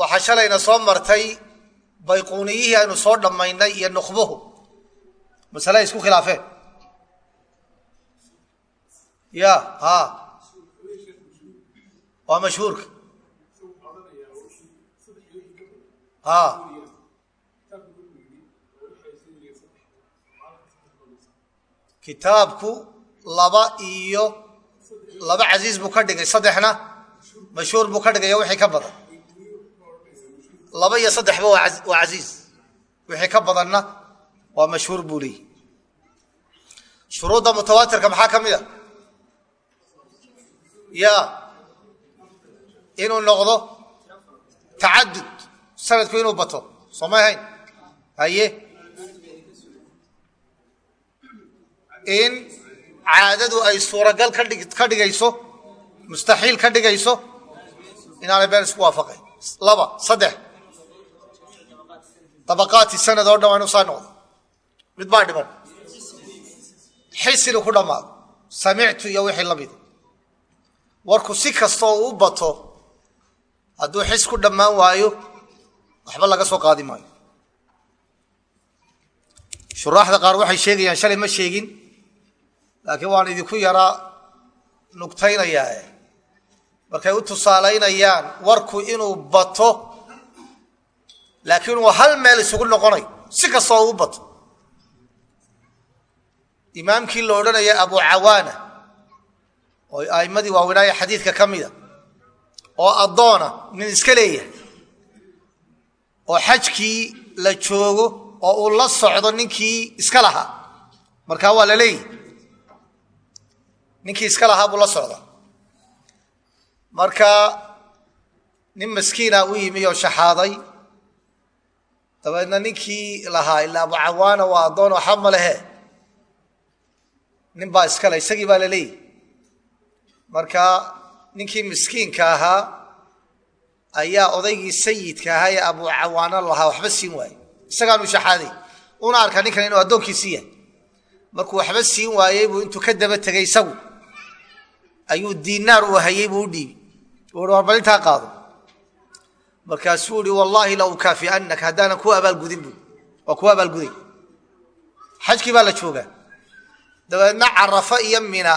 waxaa shalayna soo martay bayquuniyihii aynu soo dhammaynay iyo nukhbuhu masale isku khilaafeen. Ya ha. Waa mashhuurka. Ha. Kitaabku laba iyo laba casiiz buu ka dhigay saddexna mashhuur buu ka dhigay wixii ka badan laba iyo saddexba waa casiiz wixii ka badanna waa mashhuur buu leeyihi shuruudda mutawaatirka maxaa ka mid a? Ya. Inuu noqdo tacadud. Sanadku inuu bato. Soo may hayn haye. In caadadu ay suuragal ka dhigayso mustaxiil ka dhigayso inaanay been isku waafaqayn. Laba saddex dabaqaati sanad oo dhan waa inu saa noqdo mid baa dhiman. Xisinu ku dhammaado samictu iyo wixii la mida warku si kastoo uu bato hadduu xis ku dhammaan waayo waxba laga soo qaadi maayo. Shuraaxda qaar waxay sheegayaan shalay ma sheegin laakiin waan idinku yaraa nugtaynayaa markay u tusaalaynayaan warku inuu bato laakiin uu hal meel isugu noqonayo si kastoo uu bato. Imaamkii la odhanaya abu cawaana oo a'immadii waaweynaaye xadiidka ka mida oo addoona nin iska leeyahay oo xajkii la joogo oo uu la socdo ninkii iska lahaa. Markaa waa la leeyahy ninkii iska lahaa buu la socdaa marka nin maskiina u yimi oo shaxaaday dabeedna ninkii lahaa ilaa abu cawaana waa addoon waxba ma lehe. Nin baa iskale isagii baa la leeyahy marka ninkii miskiinka ahaa ayaa odaygii sayidka ahaa ee abu cawaana lahaa waxba siin waaye. Isagaanu shaxaaday. Una arkaa ninkan inuu addoonkiisii yahay. Markuu waxba siin waayey buu intuu ka daba tegay isagu. Ayuu diinaar uu hayey buu u dhiibi u hi war bal intaa qaado markaasuu ihi wallaahi la ukaafi'annaka haddaanan ku abaalgudin bu waa ku abaalguday. Xajkii baa la joogaa. Dabeedna carafa iyo mina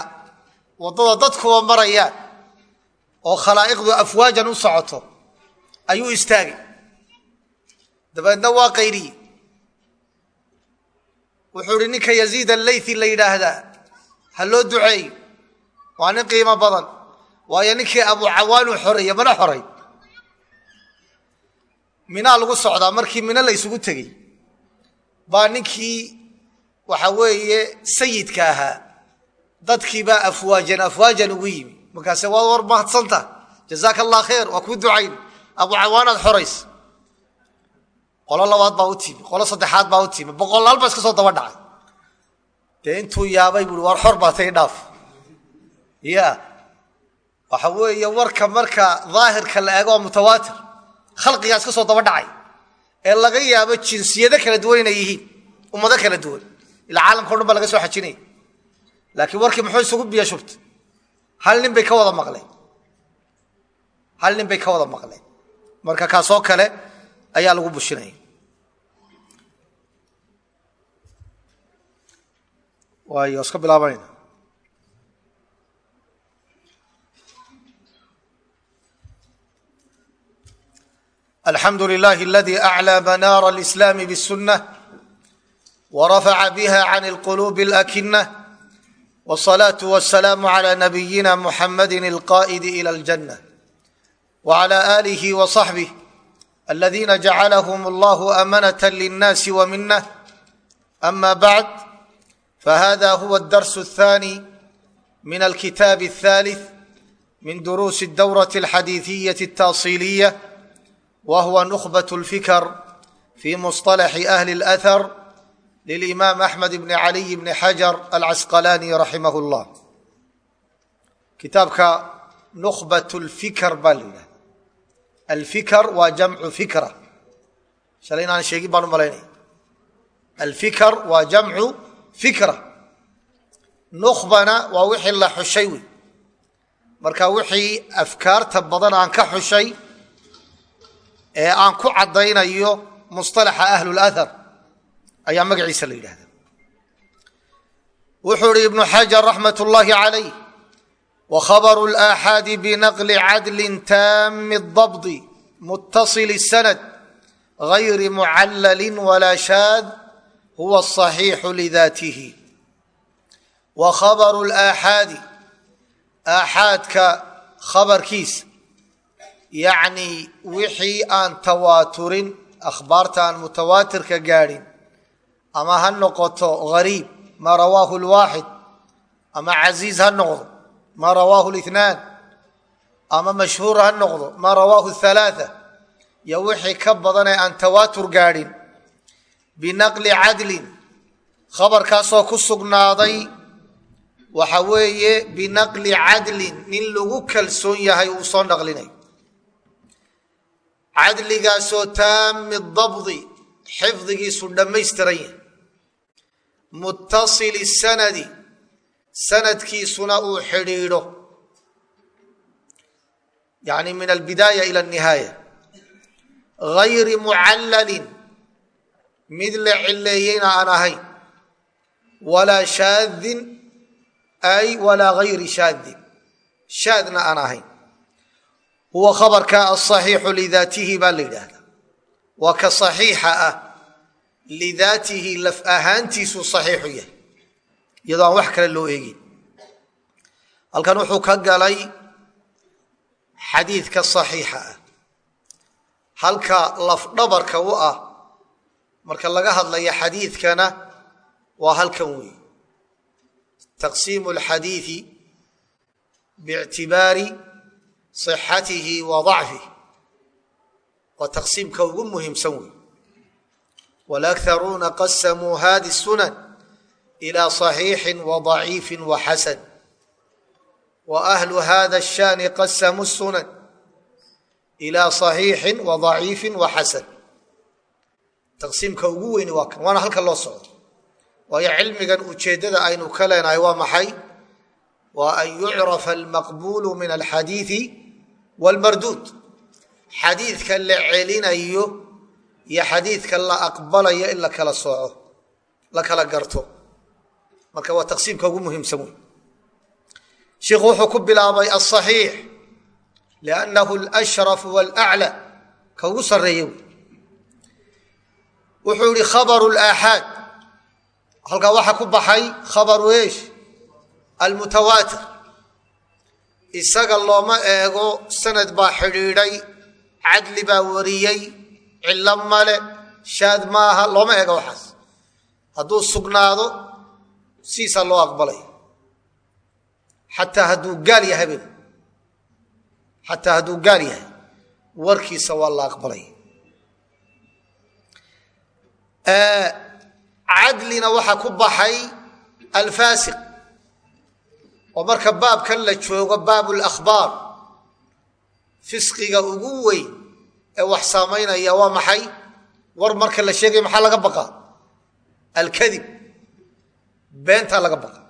waddada dadkuba marayaan oo khalaa'iqdu afwaajan u socoto ayuu istaagay. Dabeedna waa qayriye wuxuu ihi ninka yaziid allaythi la yidhaahdaa ha loo duceeyo. Waa nin qiimo badan waayo ninkii abu cawaanuu xoreeye mana xoray minaa lagu socdaa markii mino la ysugu tegey. Baa ninkii waxa weeye sayidka ahaa. Dadkiibaa afwaajan afwaajan ugu yimi. Markaase waad war mahadsanta jazaaka allah khayr waa kuu ducayn. Abu cawaanaad xorays. Qolo labaad baa u timi qolo saddexaad baa u timi. Boqolaal iska soo daba dhacay. Dee intuu yaabay buui war xor baa tay dhaaf. Ya waxa weeye warka marka daahirka la eego mutawaatir khalqigaa iska soo daba dhacay ee laga yaabo jinsiyado kala duwan inay yihiin ummado kala duwan. Ilaa caalamka o dhan baa laga soo xajinaya laakiin warkii muxuu isugu biyo shubtay? Hal nin bay ka wada maqleen? Hal nin bay ka wada maqleen? Marka kaasoo kale ayaa lagu bushinaya waayo iska bilaabanayna alxamdu lilahi aladi aclى manaara اlislaami bالsunة wrafaca biha can اlqulubi اlakina wالصalaaة wالsalaam عlى nabiyina muxamadi اlqa'idi ilى اljanة wعlى آlih وصaxbih aladiina jacalahm اllah amanaة lلnaasi wminة ama bعd fahada huwa الdars الثanي min alkitaab الثالث min duruusi الdwraة الxadiiثiyaة التaصiliية whuwa nukbaة اlfikr fi musطalaxi ahli اlأhar lilimaam axmed bn caliy bni xajar alcasqalaani raximah اllah kitaabka nukbat اlfikr baa la yidhahda alfikr waa jamcu fikra shalay inaan sheegin baan u malaynaya alfikr waa jamcu fikra nukbana waa wixii la xushay wey marka wixii afkaarta badan aan ka xushay ee aan ku caddaynayo musطalaxa ahlulahar ayaa magaciisa la yidhahda wuxuu ihi ibnu xajar raxmat ullaahi calayh wkhabru اlaaxaadi binaqli cadli taami اdabdi muttaصil الsanad gayri mucallali walaa shaad huwa asaxiixu lidaatihi wa khabaru laaxaadi aaxaadka khabarkiisa yacnii wixii aan tawaaturin akhbaarta aan mutawaatirka gaadhin ama ha noqoto gariib maa rawaahu lwaaxid ama casiiz ha noqdo maa rawaahu lithnaan ama mashhuur ha noqdo maa rawaahu halaaa iyo wixii ka badan ee aan tawaatur gaadhin binaqli cadlin khabarkaasoo ku sugnaaday waxa weeye binaqli cadlin nin lagu kalsoon yahay uu soo naqlinayo cadligaasoo taami dabdi xifdigiisu dhammaystiran yahay. Mutasili sanadi sanadkiisuna uu xidhiidho. Yani min albidaaya ila nihaaya. Gayri mucallalin mid la cileeyeyna aan ahayn. Walaa shaadin ay walaa gayri shaadin. Shaadna aan ahayn huwa khabarka asaxiixu lidaatihi baa la yidhaahdaa. Waa ka saxiixa ah lidaatihi laf ahaantiisuu saxiixu yahay iyadoo aan wax kale loo eegin. Halkan wuxuu ka galay xadiidka saxiixa ah. Halka lafdhabarka u ah marka laga hadlaya xadiidkana waa halkan weeye taqsiimu alxadiidi biictibaari sixatihi wa dacfih waa taqsiimka ugu muhiimsan wey walaktharuuna qasamuu hadi sunan ila صaxiixi wa ضaciifi wa xasan wa ahlu hada الshani qasamuu sunan ila صaxiixi wa ضaciifi wa xasan taqsiimka ugu weyni waa kan waana halka loo socdo waayo cilmigan ujeeddada aynu ka leenahay waa maxay waa an yucrafa almaqbulu min alxadiidi wاlmarduud xadiidka la celinayo iyo xadiidka la aqbalayo in la kala sooco la kala garto marka waa taqsiimka ugu muhiimsan wey sheikhu wuxuu ku bilaabay aلصaxiix liannahu اlashraf wاlأclى ka ugu sarreeya wey wuxuu yihi khabaru اlaaxaad halkaa waxaa ku baxay khabaru eesh almutawaatir isaga looma eego sanad baa xidhiidhay cadli baa wariyey cillo male shaad maaha looma eego waxaas. Hadduu sugnaado siisaa loo aqbalaya xataa hadduu gaal yahay ben xataa hadduu gaal yahay warkiisa waa la aqbalaya cadlina waxaa ku baxay alfaasiq oo marka baabkan la joogo baab lakhbaar fisqiga ugu weyn ee wax saamaynaya waa maxay? War marka la sheegaya maxaa laga baqaa? Alkadib beentaa laga baqa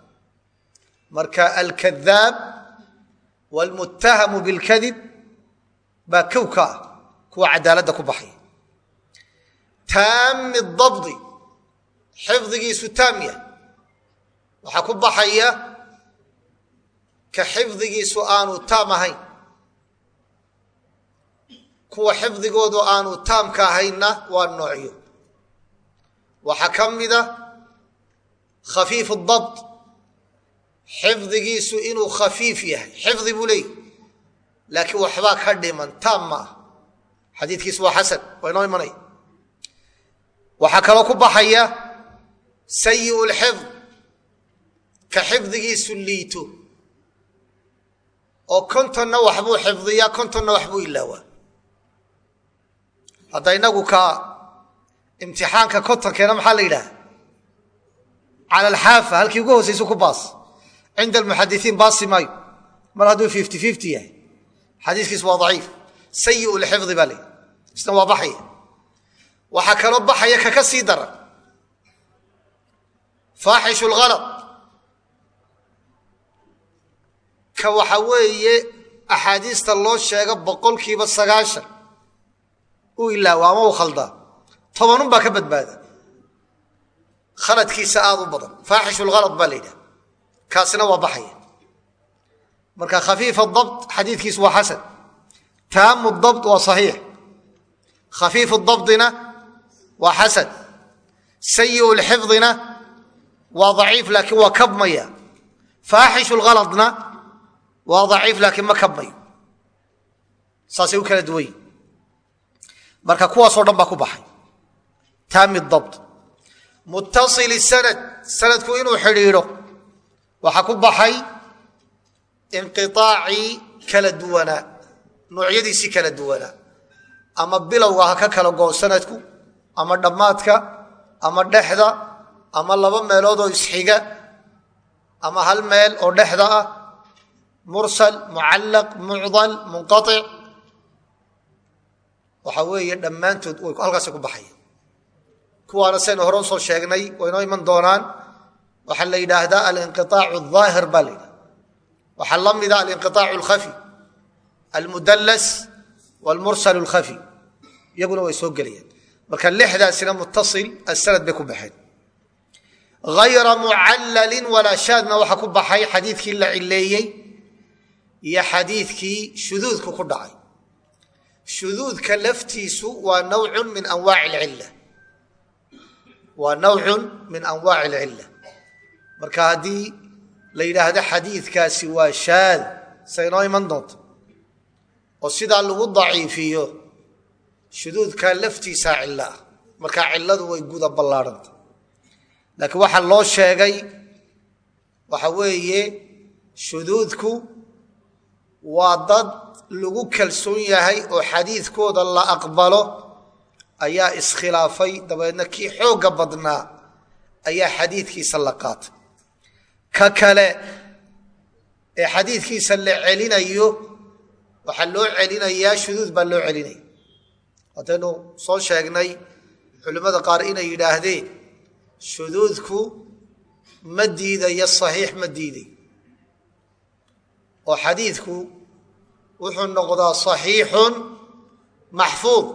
marka alkadaab waalmuttahamu bilkadib baa kow ka ah kuwa cadaaladda ku baxaya taami dabdi. Xifdigiisu taam yahay. Waxaa ku baxaya ka xifdigiisu aanu taam ahayn. Kuwa xifdigoodu aanu taamka ahaynna waa noocyo. Waxaa ka mida khafiifu dabt xifdigiisu inuu khafiif yahay xifdi buu leeyahy laakiin waxbaa ka dhiman taam ma ah. Xadiidkiisu waa xasan waa inoo imanaya waxaa kaloo ku baxaya sayiu lxifd ka xifdigiisu liito oo kontonna waxbuu xifdiyaa kontonna waxbuu ilaawaa. Hadda inagu ka imtixaanka kontonkeena maxaa la yidhaha? Cala alxaafa halkii ugu hoosaysu ku baas. Cinda almuxadisiin baasi maayo. Mar hadduu fifty fifty yahay. Xadiiskiisu waa daciif. Sayiu lxifdi baa la yidhi. Isna waa baxaya. Waxaa kaloo baxaya kaka sii daran faaxishu lhalad ka waxa weeye axaadiista loo sheego boqolkiiba sagaashan. U u ilaawa ama u khaldaa tobanun baa ka badbaada. Khaladkiisa aada u badan. Faaxishulhalad baa la yidhaha kaasina waa baxaya. Marka khafiif dabt xadiidkiisu waa xasan. Taamu dabt waa saxiix. Khafiifu dabdina waa xasan. Sayiu lxifdina waa daciif laakiin waa kabmaya. Faaxishu lhaladna waa daciif laakiin ma kabmayo saasay u kala duwan yihiin marka kuwaasoo dhan baa ku baxay. Taami dabt muttaili sanad sanadku inuu xidhiidho waxaa ku baxay inqiaacii kala duwanaa. Noocyadiisii kala duwanaa. Ama bilowga ha ka kala goo sanadku ama dhammaadka ama dhexda ama laba meelood oo isxiga ama hal meel oo dhexda ah mursal mucallaq mucdal munqaic waxa weeye dhammaantood way halkaasi ku baxaya kuwaana saynu hore u soo sheegnay waynoo iman doonaan waxaa la yidhaahdaa alinqiaacu aahir baa la yidhahda waxaa la mida alinqiaacu alkhafi almudallas wlmursal lkhafi iyaguna way soo gelayaan marka lixdaasina muttasil asanad bay ku baxeen. Hayra mucallalin walaa shaadna waxaa ku baxay xadiidkii la cileeyey iyo xadiidkii shuduudku ku dhacay. Shuduudka laftiisu waa nawcun min anwaaci alcilla. Waa nawcun min anwaaci alcilla. Marka haddii la yidhaahdo xadiidkaasi waa shaad saynoo iman doonto. Oo sidaa lagu daciifiyo shuduudkaa laftiisaa cillo ah markaa cilladu way guda ballaarhanta laakiin waxaa loo sheegay waxa weeye shuduudku waa dad lagu kalsoon yahay oo xadiidkooda la aqbalo ayaa iskhilaafay. Dabeedna kii xoogga badnaa ayaa xadiidkiisa la qaatay. Ka kale ee xadiidkiisa la celinayo waxaa loo celinayaa shuduud baa loo celinaya haddaynu soo sheegnay culimmada qaar inay yidhaahdeen shuduudku ma diidayo saxiix ma diiday oo xadiidku wuxuu noqdaa saxiixun maxfuud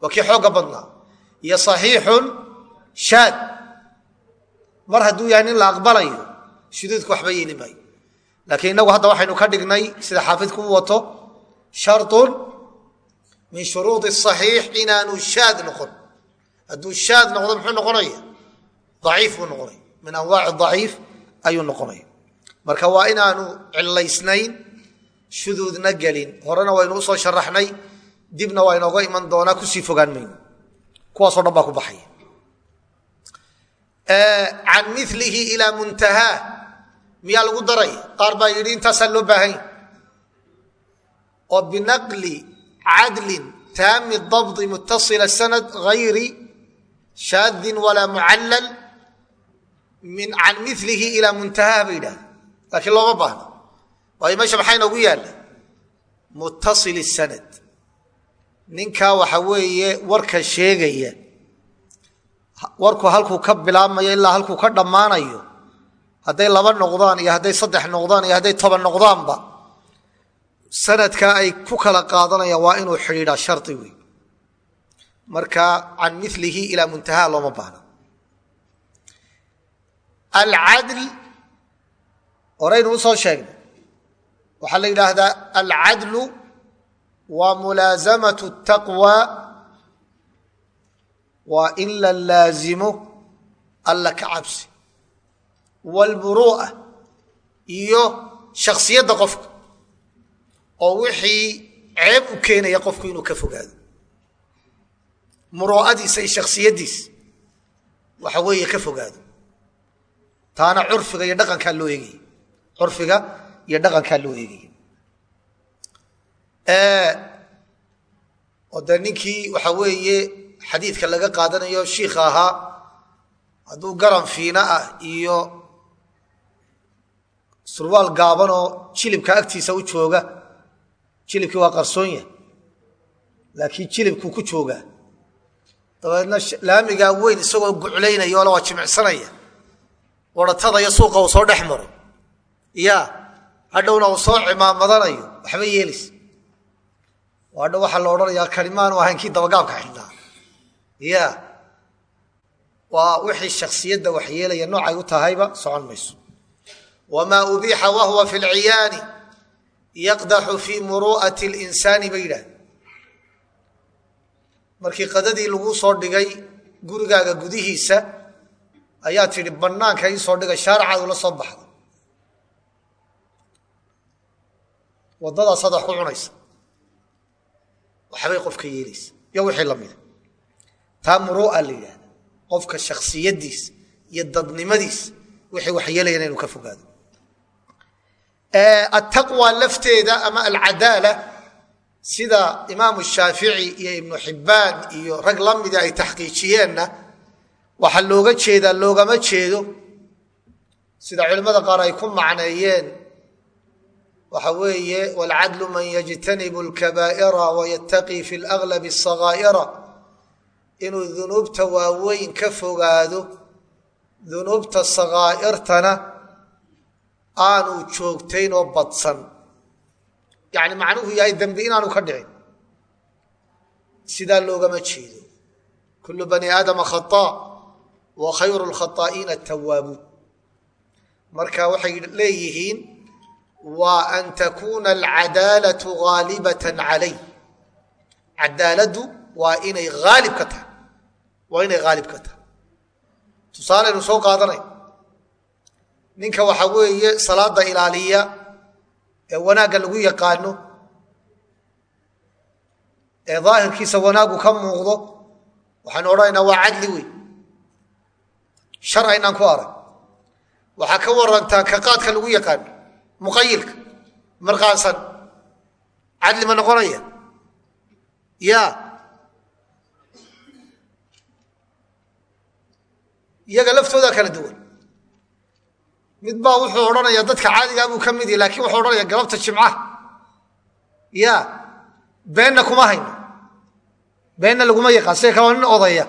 waa kii xoogga badnaa iyo saxiixun shaad. Mar hadduu yahay nin la aqbalayo shuduudku waxba yeeli maayo. Laakiin innagu hadda waxaynu ka dhignay sida xaafidku u wato sharun min shuruudi saxiix inaanu shaad noqon. Hadduu shaad noqdo muxuu noqonaya aciif buu noqonaya. Min anwaaci daciif ayuu noqonaya marka waa inaanu cillaysnayn shuduudna gelin. Horena waynu u soo sharaxnay dibna waa inooga iman doonaa ku sii fogaan mayno. Kuwaasoo dhan baa ku baxaya. Can milihi ilaa muntahaa. Miyaa lagu daraya qaar baa yidhi intaasaa loo baahanya oo binaqli cadlin taami dabdi mutasila sanad hayri shaadin walaa mucallal can milihi ilaa muntahaa bay yidhahda laakiin looma baahno. Waayo meesha maxaa inoogu yaalla? Muttasil sanad ninkaa waxa weeye warka sheegaya warku halkuu ka bilaabmayo ilaa halkuu ka dhammaanayo hadday laba noqdaan iyo hadday saddex noqdaan iyo hadday toban noqdaanba sanadkaa ay ku kala qaadanayaan waa inuu xidhiidhaa shari wey marka can milihi ilaa muntahaa looma baahno horaynu u soo sheegnay. Waxaa la yidhaahdaa alcadlu waa mulaasamatu taqwa waa in la laazimo alla ka cabsi. Waalburu'a iyo shaksiyadda qofka oo wixii ceeb u keenaya qofku inuu ka fogaado. Muru'adiisa iyo shaksiyaddiisa waxa weeye ka fogaado. Taana curfiga iyo dhaqankaa loo eegaya curfiga iyo dhaqankaa loo eegaya oo dee ninkii waxa weeye xadiidka laga qaadanayo shiikha ahaa hadduu garan fiina ah iyo surwaal gaabanoo jilibka agtiisa u jooga jilibkii waa qarsoon yahay laakiin jilibkuu ku joogaa. Dabeedna laamigaa weyn isagoo guclaynaya ole waa jimicsanaya waratada iyo suuqa uu soo dhex maro ya hadhowna uu soo cimaamadanayo waxba yeelaysa hadha waxaa la odhanayaa kalimaanu ahayn kii dabagaabka xidhnaa ya waa wixii shaksiyadda waxyeelaya noocay u tahayba socon mayso. Wamaa ubiixa wahuwa fi lciyaani yaqdaxu fii muru'ati linsaani bay yidhaah markii qadadii lagu soo dhigay gurigaaga gudihiisa ayaa tidhi bannaanka ii soo dhigay shaaracaad ula soo baxda waddadaas adax ku cunaysa. Waxbay qofka yeelaysa. Iyo wixii lamida taa muru'a la yidhahda qofka shaksiyadiisa iyo dadnimadiisa wixii waxyeelayana inuu ka fogaado. Attaqwa lafteeda ama alcadaala sida imaamu shaafici iyo ibnu xibbaan iyo rag la mida ay taxqiijiyeenna waxaa looga jeedaa loogama jeedo sida culimmada qaar ay ku macneeyeen waxa weeye waalcadlu man yajtanibu alkabaa'ira wayataqii fi laglabi asagaa'ira inuu dunuubta waaweyn ka fogaado dunuubta sakaa'irtana aanu joogtayn oo badsan. Yacni macnuhu yahay dembi inaanu ka dhicin. Sidaa loogama jeedo. Kullu bani aadama khataa wa khayru lkhataa'iina atawaabuun marka waxay leeyihiin waa an takuuna alcadaalatu haalibatan calay cadaaladdu waa inay haalib ka tahay waa inay haalib ka tahay tusaaleynu soo qaadanay ninka waxaa weeye salaada ilaaliya ee wanaagga lagu yaqaano ee daahirkiisa wanaaggu ka muuqdo waxaanu odhanaynaa waa cadli wey shar aynaan ku arag waxaa ka warantaa ka qaadka lagu yaqaano muqayilka marqaansan cadli ma noqonaya? Ya. Iyaga laftoodaa kala duwan. Mid baa wuxuu odhanaya dadka caadigaa buu ka mid yahi laakiin wuxuu odhanaya galabta jimcaha ya. Beenna kuma hayno. Beenna laguma yaqaan sida kale waa nin odaya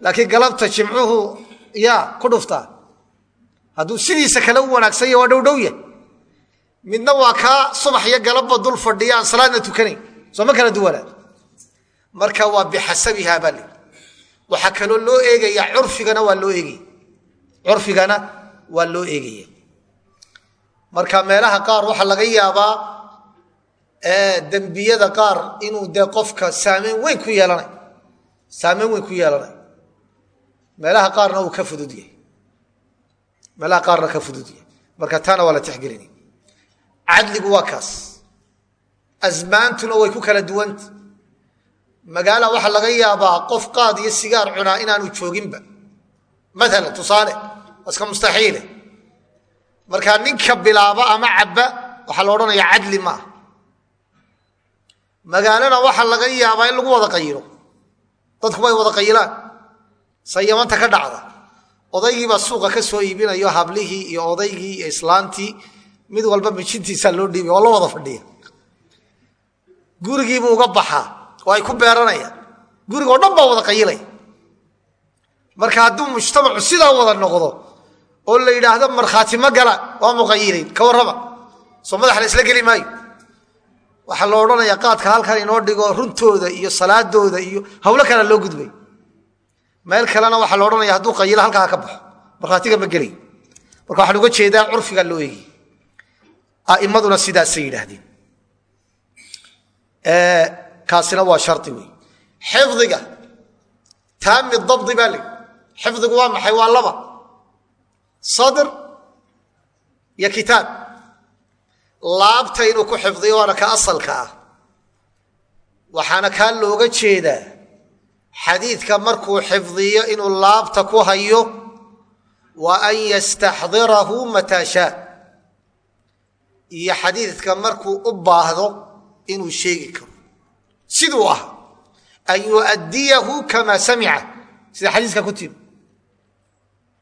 laakiin galabta jimcuhu ya ku dhuftaa hadduu sidiisa kale u wanaagsanya waa dhow dhow yah midna waa kaa subax iyo galabba dul fadhiya aan salaadna tukanayn. Soo ma kala duwanaa marka waa bixasabiha baa li waxaa kaloo loo eegaya curfigana waa loo eegaya. Curfigana waa loo eegaya. Marka meelaha qaar waxaa laga yaabaa dembiyada qaar inuu dee qofka saameyn weyn ku yeelanay. Saameyn weyn ku yeelanay. Meelaha qaarna uu ka fudud meelaha qaarna ka fudud yahay marka taana waa la tixgelinay cadligu waa kaas. Asmaantuna way ku kala duwanta magaala waxaa laga yaabaa qof qaad iyo sigaar cunaa inaanu jooginba. Maalan tusaale iska mustaxiile. Markaa ninka bilaaba ama cabba waxaa la odhanaya cadli maaha magaalana waxaa laga yaabaa in lagu wada qayilo. Dadku way wada qayilaan sayamanta ka dhacda. Odaygiibaa suuqa ka soo iibinayo hablihii iyo odaygii iyo islaantii mid walba mijintiisaa loo dhiibay oo la wada fadhiya. Gurigiibuu uga baxaa oo ay ku beeranayaan guriga oo dhan baa wada qayilaya marka hadduu mujtamacu sidaa wada noqdo oo la yidhaahdo markhaati ma gala waa muqayiliin ka warrama. Soo madax la geli maayo. Waxaa la odhanayaa qaadka halkan inoo dhigo runtooda iyo salaadooda iyo hawlo kalea loo gudbay. Meel kalena waxaa la odhanaya hadduu qayilo halkaa ka baxo markhaatiga ma gelay. Marka waxaan uga jeedaa curfigaa loo eegay a'imaduna sidaasay yidhaahdeen. Kaasina waa shari wey xifdiga taami dabdi baa layihi xifdigu waa maxay? Waa laba. Sadr iyo kitaab. Laabta inuu ku xifdiyo waana ka asalka ah. Waxaana kaa looga jeedaa xadiidka markuu xifdiyo inuu laabta ku hayo wa an yastaxdirahu mataa shaa iyo xadiidka markuu u baahdo inuu sheegi karo. Siduu ah an yuaddiyahu kamaa samica sida xadiiska ku timi.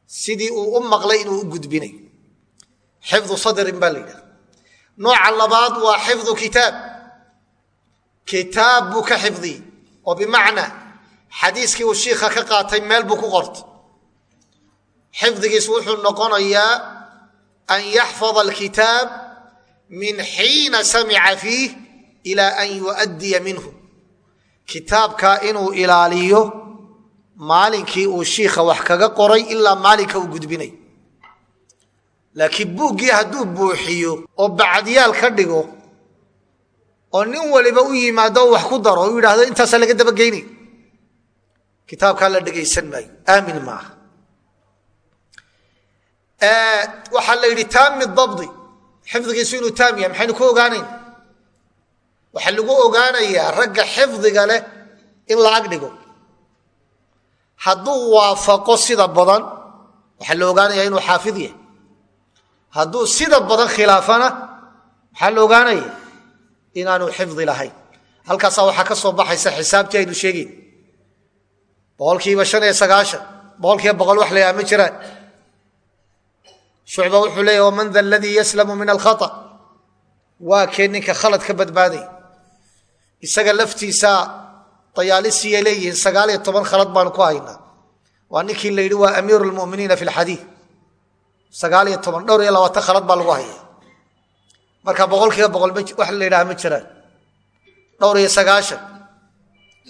Sidii uu u maqlay inuu u gudbinayo xifdu sadrin baa la yidhaha nooca labaad waa xifdu kitaab. Kitaab buu ka xifdiyey. Oo bimacnaa xadiiskii uu shiikha ka qaatay meel buu ku qortay xifdigiisu wuxuu noqonayaa an yaxfada alkitaab min xiina samica fiih ila an yuaddiya minhu. Kitaabkaa inuu ilaaliyo maalinkii uu shiikha wax kaga qoray ilaa maalinka uu gudbinayo laakiin buuggii hadduu buuxiyo oo bacadyaal ka dhigo oo nin waliba u yimaado o wax ku daro u yidhaahdo intaasaa laga dabageynay kitaabkaa la dhegaysan maayo. Aamin maaha. Waxaa la yidhi taami dabdi xifdigiisu inuu taam yahay maxaynu ku ogaanayn? Waxaa lagu ogaanayaa ragga xifdiga leh in la ag dhigo. Hadduu waafaqo sida badan waxaa la ogaanaya inuu xaafid yahay. Hadduu sida badan khilaafana maxaa la ogaanaya inaanu xifdi lahayn. Halkaasaa waxaa ka soo baxaysa xisaabtii aynu sheegeyn boqolkiiba shan iyo sagaashan boqolkiiba boqol wax la ma jiraan shucba wuxuu leeya waman da aladii yaslamu min alkhata waa kee ninka khalad ka badbaaday isaga laftiisaa dayaalisiya leeyihiin sagaal iyo toban khalad baanu ku haynaa waa ninkii la yidhi waa amiiru lmuminiina fi lxadiid sagaal iyo toban dhowr iyo labaatan khalad baa lagu haya marka boqolkiiba boqol wax la yidhaha ma jiraan dhowr iyo sagaashan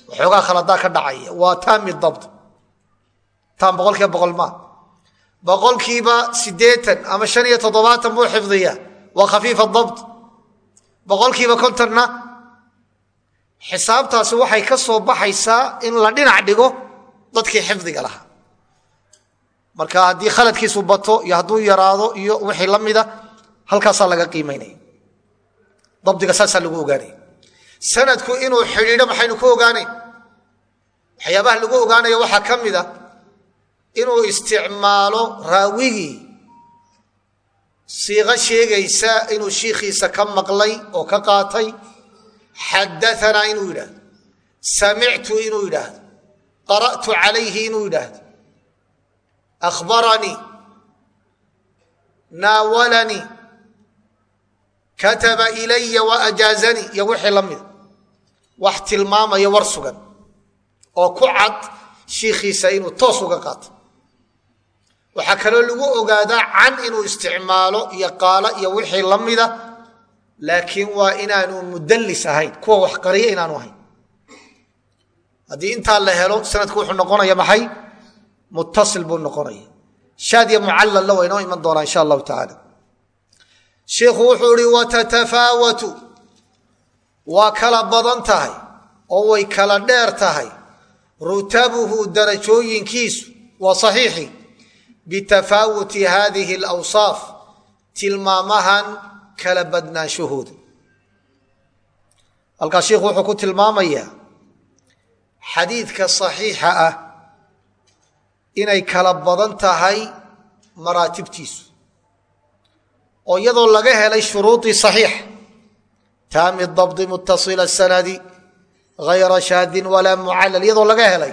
waxoogaa khaladaa ka dhacaya waa taami dabt taam boqolkiiba boqol maa boqolkiiba siddeetan ama shan iyo toddobaatan buu xifdiya waa khafiifa dabt boqolkiiba kontonna xisaabtaasi waxay ka soo baxaysaa in la dhinac dhigo dadkii xifdiga lahaa. Marka haddii khaladkiisu bato iyo hadduu yaraado iyo wixii la mida halkaasaa laga qiimaynaya dabdiga saasaa lagu ogaanaya. Sanadku inuu xidhiidho maxaynu ku ogaanayn? Waxyaabaha lagu ogaanaya waxaa ka mid a inuu isticmaalo raawigii. Siiqo sheegaysa inuu shiikhiisa ka maqlay oo ka qaatay. Xadaanaa inuu yidhaahdo. Samictu inuu yidhaahdo. Qara'tu calayhi inuu yidhaahdo. Akhbaranii naawalanii kataba ilaya wa ajaazanii iyo wixii la mida wax tilmaamaya war sugan. Oo ku cad shiikhiisa inuu toos uga qaato waxaa kaloo lagu ogaadaa can inuu isticmaalo iyo qaalo iyo wixii la mida laakiin waa inaanu mudallis ahayn kuwa wax qariya inaanu ahayn. Haddii intaa la helo sanadku wuxuu noqonaya maxay? Muttasil buu noqonaya. Shaad iyo mucallalla waa inoo iman doonaa insha allahu tacaala. Shiikhu wuxuu ihi watatafaawatu waa kala badan tahay oo way kala dheer tahay. Rutabuhu darajooyinkiisu waa saxiixi bitafaawuti hadihi alawsaaf tilmaamahan kala badnaanshahooda halkaas shiikhu wuxuu ku tilmaamayaa xadiidka saxiixa ah inay kala badan tahay maraatibtiisu oo iyadoo laga helay shuruudii saxiix taami dabdi mutasila sanadi hayra shaadin walaa mucallal iyadoo laga helay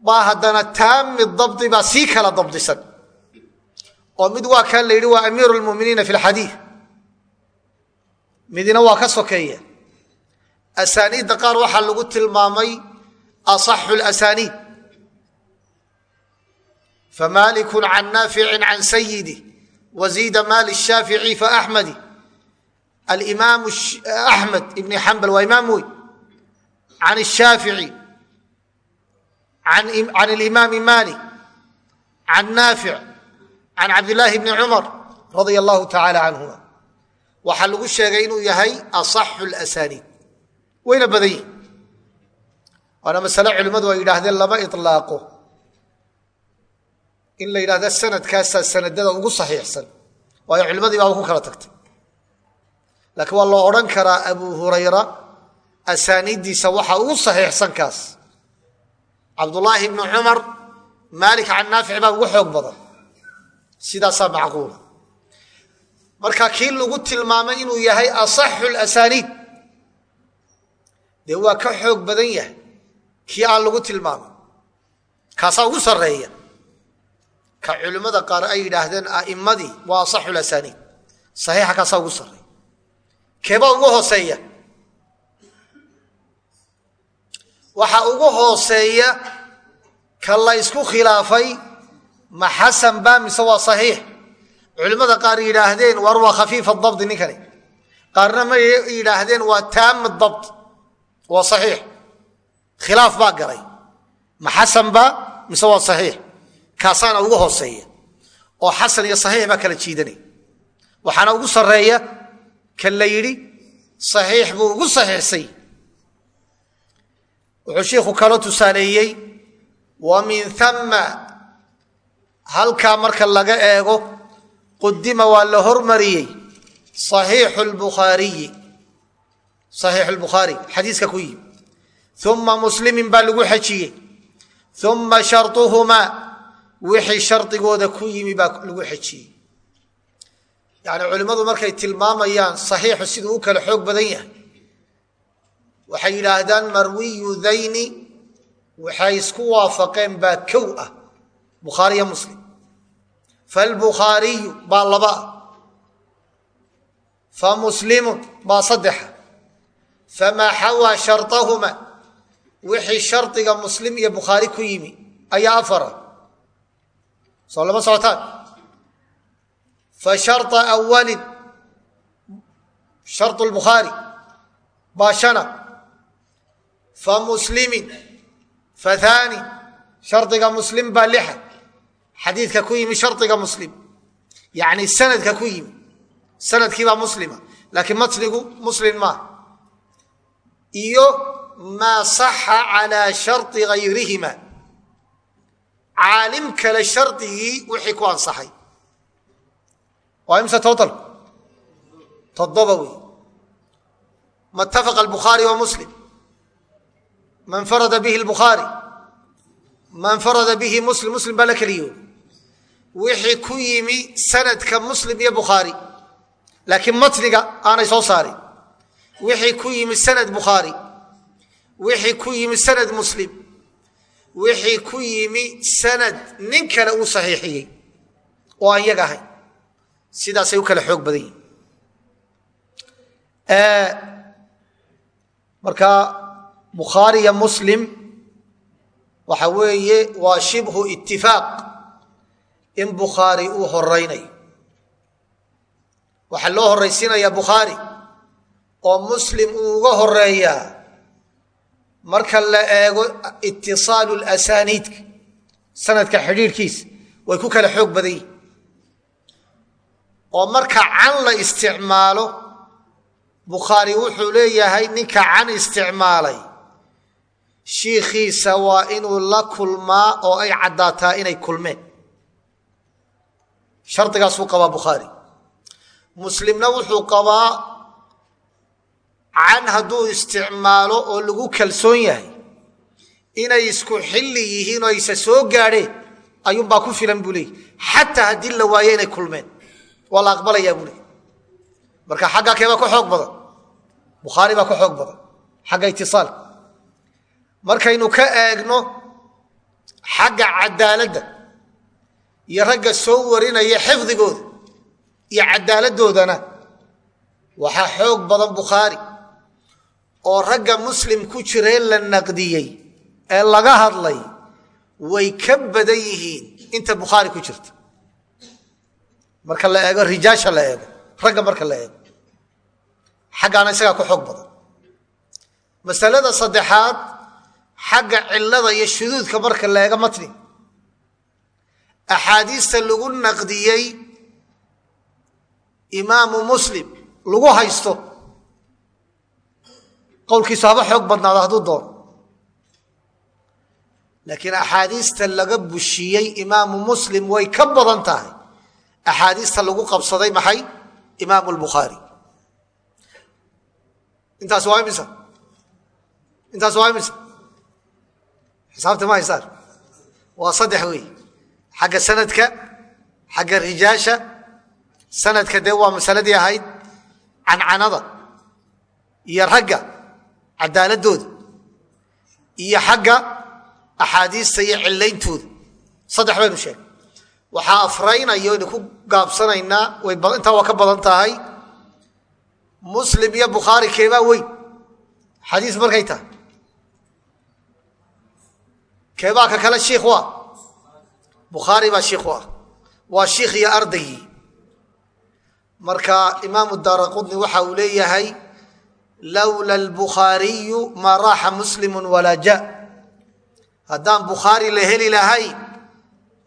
baa haddana taami dabdi baa sii kala dabdisan. oo mid waa kaa la yidhi waa amiiru lmuminiina fi lxadiid midina waa ka sokeeya. asaaniidda qaar waxaa lagu tilmaamay asaxu lasaniid famaliku can naaficin can sayidi waziida mali shaafici faaxmadi alimaam axmed ibni xambal waa imaam wey can shaafici can alimaami malik can naafic can cabdillaahi bni cumar radia allahu tacaala canhuma waxaa lagu sheegay inuu yahay asaxu lasaniid wayna badan yihiin waana masale culimmadu ay yidhaahdeen lama ilaaqo in la yidhahda sanadkaasaa sanadada ugu saxiixsan waayo culimmadii baaba ku kala tagtay laakiin waa loo odhan karaa abu hurayra asaaniiddiisa waxaa ugu saxiixsan kaas cabdullaahi bnu cumar maalik can naafic baa ugu xoog badan. Sidaasaa macquula marka kii lagu tilmaamay inuu yahay asaxu lasaniid dee waa ka xoog badan yahay kii aan lagu tilmaamay. Kaasaa ugu sarreeya. Ka culimmada qaar ay yidhaahdeen a'immadii waa asaxu lasaniid saxiixa kaasaa ugu sarreeya. Keebaa ugu hooseeya waxaa ugu hooseeya ka la ysku khilaafay ma xasan ba mise waa saxiix? Culimmada qaar yidhaahdeen war waa khafiifa dabdi ninkani. Qaarna ma yidhaahdeen waa taami dabt waa saxiix. Khilaaf baa galay ma xasan ba mise waa saxiix? Kaasaana ugu hooseeya. Oo xasan iyo saxiix baa kala jiidanaya waxaana ugu sarreeya kan la yidhi saxiix buu ugu saxiixsay wuxuu shiikhu kaloo tusaaleeyey wa min ama halkaa marka laga eego qudima waa la hormariyey saxiixu lbukhaariyi saxiixu lbukhaari xadiiska ku yimi uma muslimin baa lagu xejiyey uma sharuhumaa wixii shardigooda ku yimi baa lagu xejiyey yani culimmadu markay tilmaamayaan saxiixu siduu u kala xoog badan yahay waxay yidhaahdaan marwiyu dayni waxay isku waafaqeen baa kow ah bukhaariyo muslim falbukhaariyu baa laba ah famuslimun baa saddexa famaa xawaa sharطahuma wixii shardiga muslim iyo bukhaari ku yimi ayaa afara soo lama socotaan fa sharطa awalin sharط lbukhaari baa shana fa muslimin. Fa haani shardiga muslim baa lixa. Xadiidka ku yimi shardiga muslim. Yacni sanadka ku yimi. Sanadkiibaa muslima. Laakiin matnigu muslim maaha iyo maa saxa calaa shari gayrihima. Caalim kale shardigii wixii ku ansaxay. Waa imse totalku toddoba wey. Ma itafaqa albukhaari wa muslim ma nfarada bihi lbukhaari ma nfarada bihi muslim muslim baa la keliyo. Wixii ku yimi sanadka muslim iyo bukhaari laakiin matniga aanay soo saarin. Wixii ku yimi sanad bukhaari wixii ku yimi sanad muslim. Wixii ku yimi sanad nin kale uu saxiixiyey. Oo aan sidaasay u kala xoog badan yihiin bukhaariya muslim waxa weeye waa shibhu itifaaq in bukhaari uu horaynayo waxaa loo horaysiinayaa bukhaari oo muslim uu uga horeeyaa marka la eego itisaalu lasaniidka sanadka xidhiirhkiisa way ku kala xoog badan yihiin oo marka can la isticmaalo bukhaari wuxuu leeyahay ninka can isticmaalay shiikhiisa waa inuu la kulmaa oo ay caddaataa inay kulmeen. Shardigaasuu qabaa bukhaari muslimna wuxuu qabaa can hadduu isticmaalo oo lagu kalsoon yahay. Inay isku xilli yihiin oo aysa soo gaadheen ayuunbaa ku filan buu leeyay xataa haddii la waayo inay kulmeen. Waa la aqbalayaa buu leeyay marka xagga keebaa ka xoog badan? Bukhaari baa ka xoog badan. Xagga itisaalka markaynu ka eegno xagga cadaaladda iyo ragga soo warinaya xifdigooda iyo cadaaladdoodana waxaa xoog badan bukhaari oo ragga muslim ku jiree la naqdiyey ee laga hadlay way ka badan yihiin inta bukhaari ku jirta. Marka la eego rijaasha la eego ragga marka la eego xaggaana isagaa ku xoog badan. Masalada saddexaad xagga cillada iyo shuduudka marka la eego matni. Axaadiista lagu naqdiyey imaamu muslim lagu haysto. Qowlkiisu haba xoog badnaado hadduu doono. Laakiin axaadiista laga bushiyey imaamu muslim way ka badan tahay. Axaadiista lagu qabsaday maxay? Imaamu lbukhaari intaas waa imisa intaas waa imisa xisaabta ma haysaan waa saddex wey xagga sanadka xagga rijaasha sanadka dee waa masaladii ahayd cancanada iyo ragga cadaaladooda iyo xagga axaadiista iyo cillayntooda saddex baynu sheegay waxaa afraynaya oynu ku gaabsanaynaa intaa waa ka badan tahay muslim iyo bukhaari keebaa weyn xadiis markay tahay keebaa ka kale shiikh u bukhaari baa shiikh u waa shiikh iyo ardaygii marka imaamu daara qudni waxa uu leeyahay lowla albukhaariyu maa raaxa muslimu walaa ja haddaan bukhaari la heli lahayn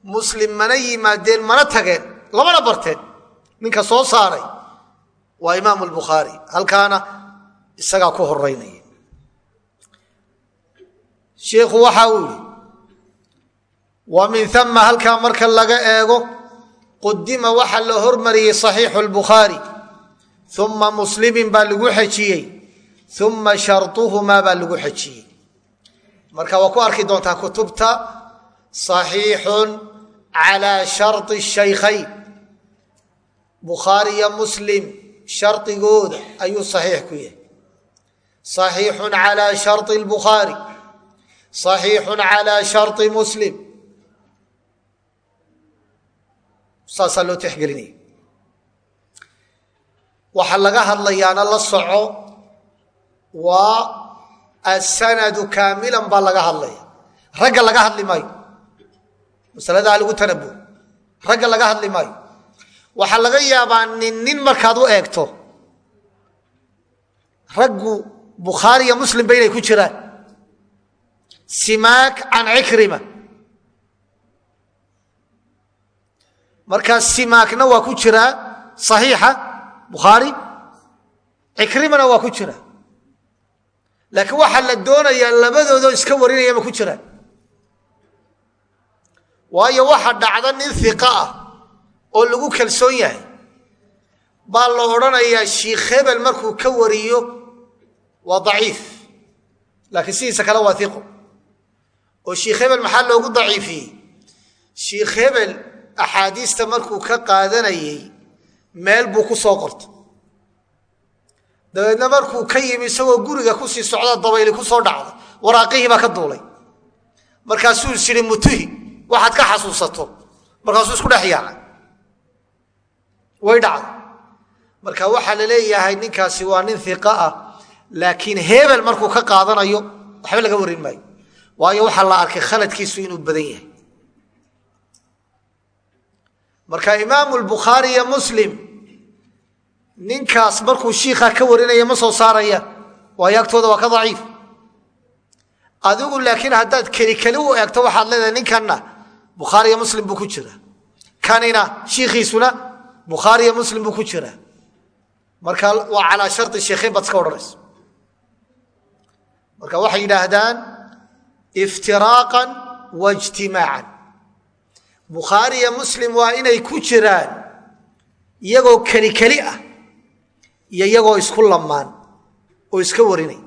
muslim mana yimaadeen mana tageen lamana barteen ninka soo saaray waa imaamu lbukhaari halkaana isagaa ku horeynaya shiikhu waxa uu yihi wa min uma halkaa marka laga eego qudima waxaa la hormariyey saxiixu lbukhaari uma muslimin baa lagu xejiyey uma sharuhumaa baa lagu xejiyey marka waa ku arki doontaa kutubta saxiixun calaa shari shaykhayn. Bukhaari iyo muslim shardigooda ayuu saxiix ku yahay. Saxiixun calaa shari lbukhaari saxiixun shari muslim. Saasaa loo tixgelinaya waxaa laga hadlayaana la soco waa asanadu kaamilan baa laga hadlaya ragga laga hadli maayo. Masaladaa lagu tanabuh ragga laga hadli maayo. Waxaa laga yaabaa nin nin markaad u eegto. Raggu bukhaariya muslimba inay ku jiraan. Simaak can cikrima markaa simaakna waa ku jiraa صaxiixa bukhaari. Cikrimana waa ku jira. Laakiin waxaa la doonayaa labadoodoo iska warinaya ma ku jiraan waayo waxa dhacda nin iqa ah oo lagu kalsoon yahay. Baa la odhanayaa shiikh hebel markuu ka wariyo waa daciif. Laakiin sidiisa kale waa iqo oo shiikh hebel maxaa loogu daciifiyey? Shiikh hebel axaadiista markuu ka qaadanayey meel buu ku soo qortay dabeedna markuu ka yimi isagoo guriga ku sii socda dabayli ku soo dhacday waraaqihii baa ka duulay markaasuu is idhi mutuhi waxaad ka xasuusato markaasuu isku dhex yaacay way dhacday marka waxaa la leeyahay ninkaasi waa nin iqa ah laakiin hebel markuu ka qaadanayo waxba laga warin maayo waayo waxaa la arkay khaladkiisu inuu badan yahay marka imaamu lbukhaari iyo muslim ninkaas markuu shiikha ka warinaya ma soo saaraya waayo agtooda waa ka daciif. Adigu laakiin haddaad keli keli u eegto waxaad leedahay ninkanna bukhaari iyo muslim buu ku jira. Kanina shiikhiisuna bukhaari iyo muslim buu ku jira. Marka waa calaa shari sheekheyn baad iska odhanaysa marka waxay yidhaahdaan iftiraaqan wa ijtimaacan bukhaari iyo muslim waa inay ku jiraan iyagoo keli keli ah iyo iyagoo isku lamaan oo iska warinay.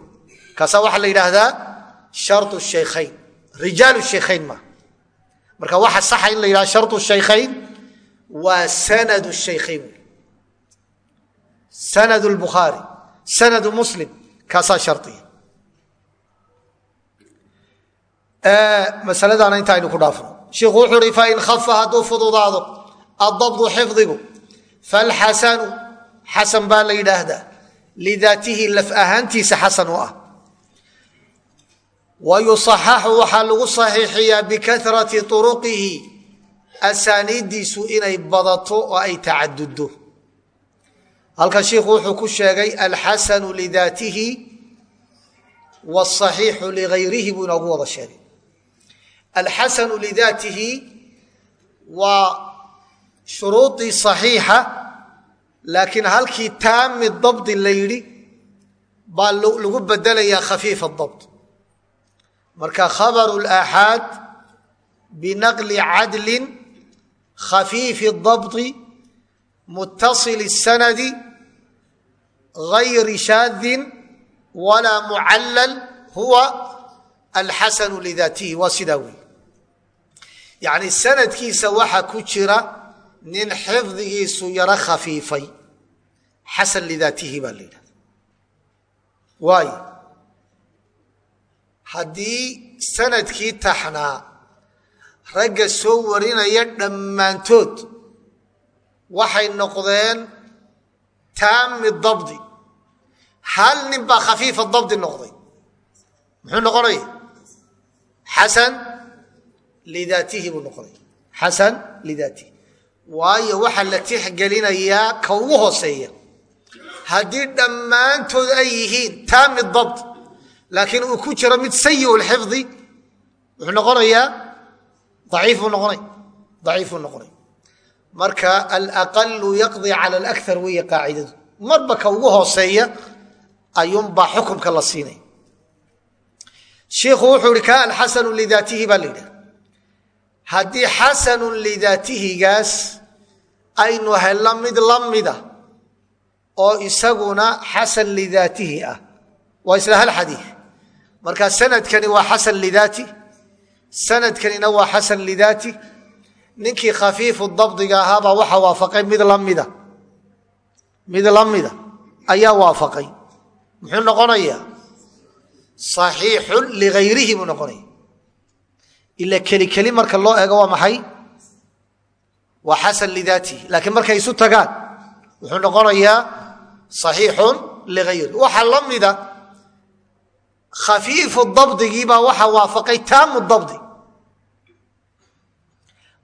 Kaasaa waxaa la yidhaahdaa sharu shaykhayn rijaalu shaykhayn maa marka waxa saxa in la yidhahda sharu shaykhayn waa sanadu shaykhayn wey sanadu lbukhaari sanadu muslim kaasaa shariya masaladaana inta aynu ku dhaafno shiku wuxuu uhi fain khafa hadduu fududaado adabdu xifdigu falxasanu xasan baa la yidhaahdaa. Lidaatihi laf ahaantiisa xasan u ah. Wa yusaxaxu waxaa lagu saxiixiyaa bikarati uruqihi asaaniiddiisu inay badato ay tacadudo halkan shiikhu wuxuu ku sheegay alxasanu lidaatihi wاsaxiixu ligayrihi buu inoogu wada sheegay alxasanu lidaatihi waa shuruudii صaxiixa laakiin halkii taami dabdi la yidhi baa lagu bedelayaa khafiif dabt marka khabaru اlaaxaad binaqli cadli khafiifi اdabطi muttaصil الsanadi gayri shaadin walaa mucallal huwa alxasanu lidaatihi waa sidaa wey yacni sanadkiisa waxaa ku jira nin xifdigiisu yaro khafiifay. Xasan lidaatihi baa la yidhahda waayo haddii sannadkii taxnaa ragga soo warinaya dhammaantood waxay noqdeen taami dabdi. Hal nin baa khafiifa dabdi noqday. Muxuu noqonaya? Xasan lidaatihi buu noqonaya xasan lidaatihi. Waayo waxaa la tixgelinayaa ka ugu hooseeya. Haddii dhammaantood ay yihiin taami dabt laakiin uu ku jiro mid sayi lxifdi wuxuu noqonayaa aciifuu noqonay. Daciifuu noqonay. Marka alaqalu yaqdi cala alakar weeye qaacidadu. Marba ka ugu hooseeya ayuunbaa xukumka la siinaya shiikhu wuxuu ihi ka alxasanu lidaatihi baa la yidhaha haddii xasanun lidaatihigaas aynu helno mid la mida oo isaguna xasan lidaatihi ah. Waa isla hal xadiid marka sanadkani waa xasan lidaati sanadkanina waa xasan lidaati. Ninkii khafiifu dabdiga ahaabaa waxa waafaqay mid lamida mid la mida ayaa waafaqay. Muxuu noqonayaa? Saxiixun ligayrihi buu noqonaya ila keli keli marka loo eego waa maxay? Waa xasan lidaatihi. Laakiin markay isu tagaan wuxuu noqonayaa saxiixun ligayrihi waxaa la mida khafiifu dabdigiibaa waxaa waafaqay taamu dabdi.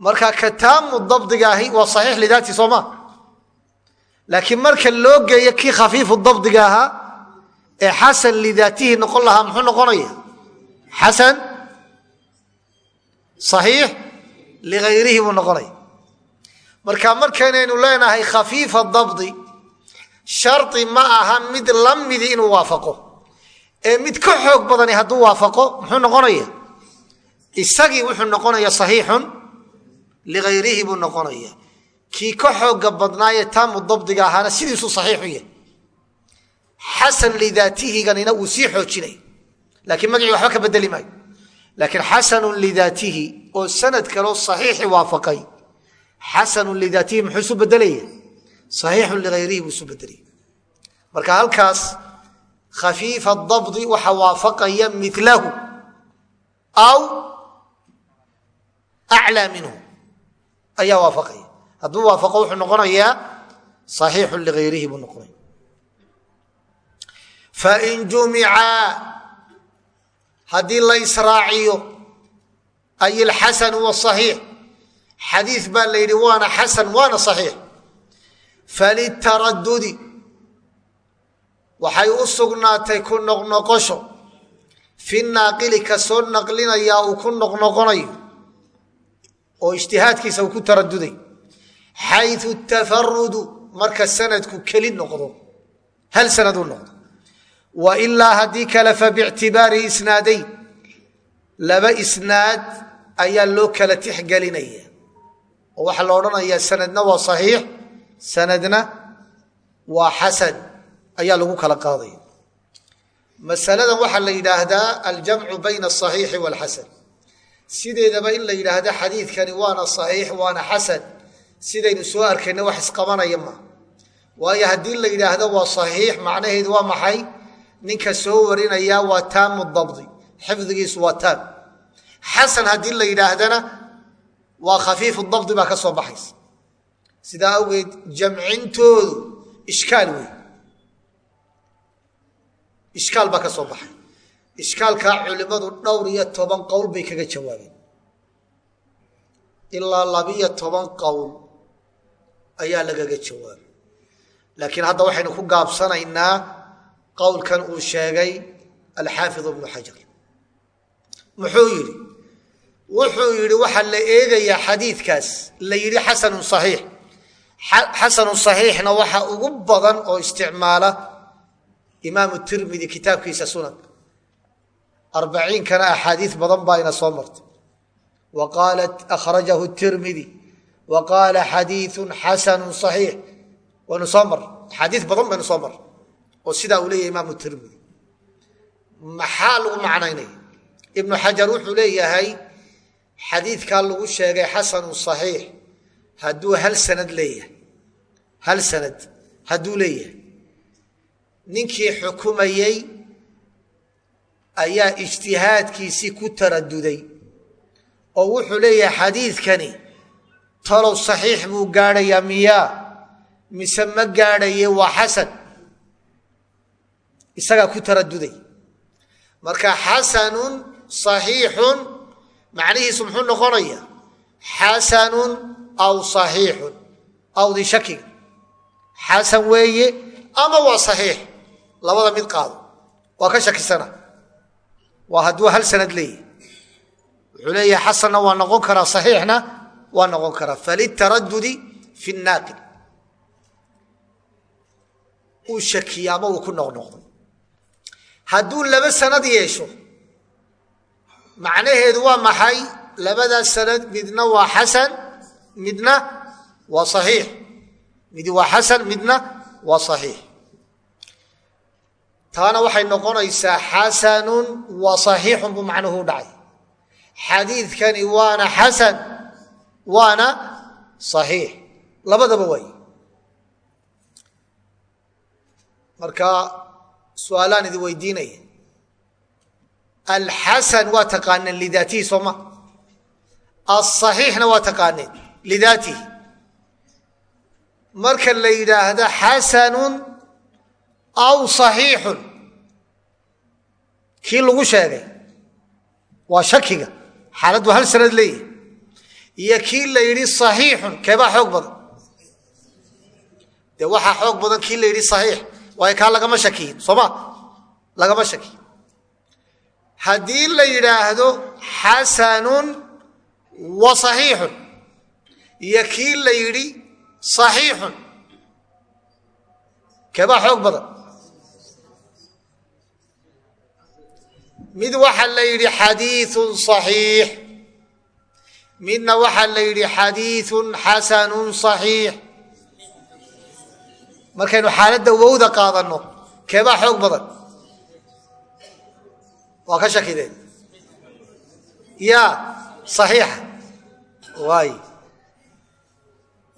Marka ka taamu dabdiga ahi waa saxiix lidaati soo ma? Laakiin marka loo geeyo kii khafiifu dabdiga ahaa ee xasan lidaatihi noqon lahaa muxuu noqonaya xasan saxiix ligayrihi buu noqonaya marka markaynaynu leenahay khafiifa dabdi shardi ma aha mid la midi inuu waafaqo ee mid ka xoog badani hadduu waafaqo muxuu noqonaya isagii wuxuu noqonaya saxiixun ligayrihi buu noqonaya kii ka xooga badnaayee taamu dabdiga ahaana sidiisuu saxiixu yahay xasan lidaatihiganina wuu sii xoojinay laakiin magacii waxba ka bedeli maayo laakiin xasanun lidaatihi oo sanad kaleo saxiixi waafaqay. Xasanun lidaatihi muxuu isu bedelaya saxiixun ligayrihi buu isu bedelaya marka halkaas khafiifa dabdi waxa waafaqaya milahu aw aclaa minhu. Ayaa waafaqaya. Hadduu waafaqo wuxuu noqonayaa saxiixun ligayrihi buu noqonaya. Fain jumicaa haddii la israaciyo ay ilxasan wasaxiix xadiis baa la yidhi waana xasan waana saxiix. Falitaradudi waxay u sugnaatay ku noqnoqosho. Fi naaqili ka soo naqlinayaa uu ku noqnoqonayo. Oo ijtihaadkiisa uu ku taraduday xayu tafarudu marka sanadku keli noqdo. Hal sanaduu noqdo wa ilaa haddii kale fa biictibaari isnaadayn laba isnaad ayaa loo kala tixgelinaya oo waxaa la odhanayaa sanadna waa saxiix sanadna waa xasan ayaa lagu kala qaadaya. Masaladan waxaa la yidhaahdaa aljamcu bayna asaxiixi waalxasan sideedaba in la yidhaahda xadiidkani waana saxiix waana xasan. Sidaynu soo arkayna wax isqabanaya ma. Waayo haddii la yidhaahdo waa saxiix macnaheedu waa ninka soo warinaya waa taamu dabdi xifdigiisu waa taam. Xasan haddii la yidhaahdana waa khafiifu dabdi baa ka soo baxaysa. Sidaa awgeed jamcintoodu ishkaal wey ishkaal baa ka soo baxay. Ishkaalkaa culimmadu dhowr iyo toban qowl bay kaga jawaabeen. Ilaa labiyo toban qowl ayaa lagaga jawaabay. Laakiin hadda waxaynu ku gaabsanaynaa qowlkan uu sheegay alxaafid ibnu xajar muxuu yidhi? Wuxuu yidhi waxaa la eegayaa xadiidkaas la yidhi xasanun saxiix. Xasanu saxiixna waxa ugu badan oo isticmaala imaamu tirmidi kitaabkiisa sunanka arbaciinkana axaadiis badan baa ina soo martay. Wa qaalat akhrajahu tirmidi wa qaala xadiiun xasanun saxiix. Waynu soo mar axaadiis badan baynu soo mar oo sidaa uu leeyahay imaamu tirmidi maxaa lagu macnaynaya ibnu xajar wuxuu leeyahay xadiidkaa lagu sheegay xasanun saxiix. Hadduu hal sanad leeyahay hal sanad hadduu leeyahay ninkii xukumayey ayaa ijtihaadkiisii ku taraduday oo wuxuu leeyahay xadiidkani talow saxiix buu gaadhayaa miyaa mise ma gaadhaye waa xasan isagaa ku taraduday marka xasanun saxiixun macnihiisu muxuu noqonayaa? Xasanun aw saxiixun awdi shakiga xasan weeye ama waa saxiix? Labada mid qaado. Waa ka shakisana. Waa hadduu hal sanad leeyahy wuxuu leeyahay xasanna waa noqon karaa saxiixna waa noqon karaa. Falitaradudi fi naaqil uu shakiya ama uu ku noqnoqdo hadduu laba sanad yeesho macnaheedu waa maxay? Labadaas sanad midna waa xasan midna waa saxiix. Midi waa xasan midna waa saxiix. Taana waxay noqonaysaa xasanun wa saxiixun buu macnuhu dhacay. Xadiidkani waana xasan waana saxiix. Labadaba waay marka su'aalaan idin weydiinaya alxasan waa taqaaneen lidaatihi soo ma asaxiixna waa taqaaneen lidaatihi marka la yidhaahdo xasanun aw saxiixun kii lagu sheegay waa shakiga xaaladdu hal sanad leeyahy iyo kii la yidhi saxiixun keebaa xoog badan dee waxaa xoog badan kii la yidhi saxiix waayo kaa lagama shakiyin soo ma? Lagama shakiyin haddii la yidhaahdo xasanun wa saxiixun iyo kii la yidhi saxiixun keebaa xoog badan? Mid waxaa la yidhi xadiiun صaxiix midna waxaa la yidhi xadiiun xasanu صaxiix markaynu xaaladda wowda qaadanno keebaa xoog badan. Waa ka shakideen ya صaxiixa waay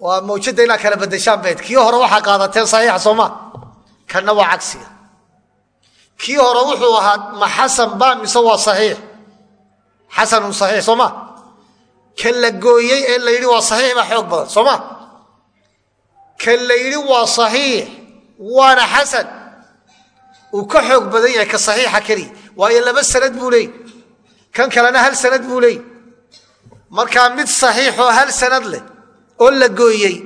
waa mawjadda inaad kala bedeshaan bayd. Kii hore waxaa qaadateen صaxiixa soo ma. Kanna waa cagsiga. Kii hore wuxuu ahaa ma xasan ba mise waa saxiix? Xasanun saxiix soo ma? Kan la gooyey ee la yidhi waa saxiix baa xoog badan. Soo ma kan la yidhi waa saxiix waana xasan. Uu ka xoog badan yahay ka saxiixa keliya waayo laba sanad buu leey kan kalena hal sanad buu leey markaa mid saxiixoo hal sanad leh oo la gooyey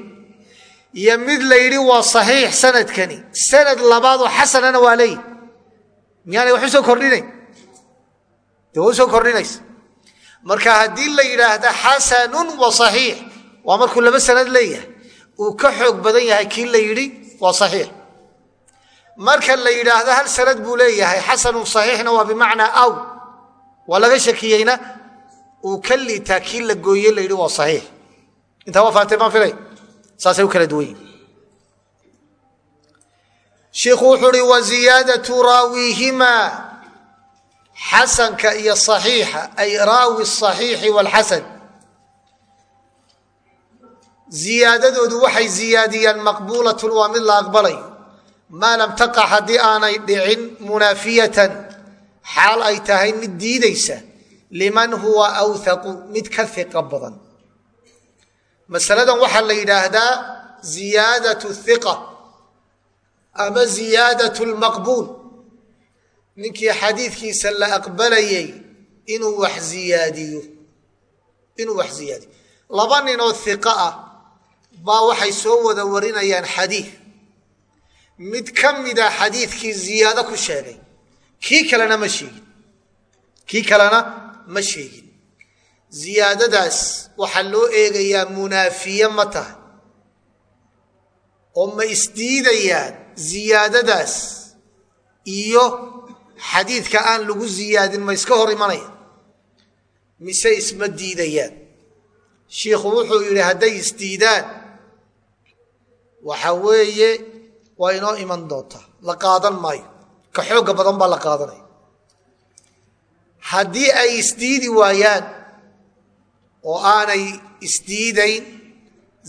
iyo mid la yidhi waa saxiix sanadkani. Sanad labaadoo xasanana waa leeyi miyaanay wax u soo kordhinayn dee wa u soo kordhinaysa. Marka haddii la yidhaahda xasanun wa saxiix waa markuu laba sanad leeyahay uu ka xoog badan yahay kii la yidhi waa saxiix. Marka la yidhaahdo hal sanad buu leeyahay xasanun saxiixna waa bimacnaa aw. Waa laga shakiyeyna uu ka liitaa kii la gooye la yidhi waa saxiix. Intaaba faatay maan filay saasay u kala duwan yihiin shiikhuu wuxuu uhi wa ziyaadatu raawiihimaa xasanka iyo saxiixa ay raawi asaxiixi waalxasan ziyaadadoodu waxay ziyaadiyaan maqbuulatun waa mid la aqbalayo maa lam taqac haddii aanay dhicin munaafiyatan xaal ay tahay mid diidaysa. Liman huwa awthaqu mid ka hiqa badan. Masaladan waxaa la yidhaahdaa ziyaadatu hiqa ama ziyaadatu lmaqbuul ninkii xadiidkiisa la aqbalayay inuu wax ziyaadiyo. Inuu wax ziyaadiyo. Laba ninoo hiqo ah baa waxay soo wada warinayaan xadiid. Mid ka mida xadiidkii ziyaado ku sheegay. Kii kalena ma sheegin. Kii kalena ma sheegin. Ziyaadadaas waxaa loo eegayaa munaafiye ma tahay. Oo ma isdiidayaan ziyaadadaas iyo xadiidka aan lagu ziyaadin ma iska hor imanaya mise isma diidayaan. Shiikhu wuxuu yidhi hadday isdiidaan waxa weeye waa inoo iman doontaa la qaadan maayo. Ka xoogga badan baa la qaadanaya. Haddii ay isdiidi waayaan oo aanay isdiidayn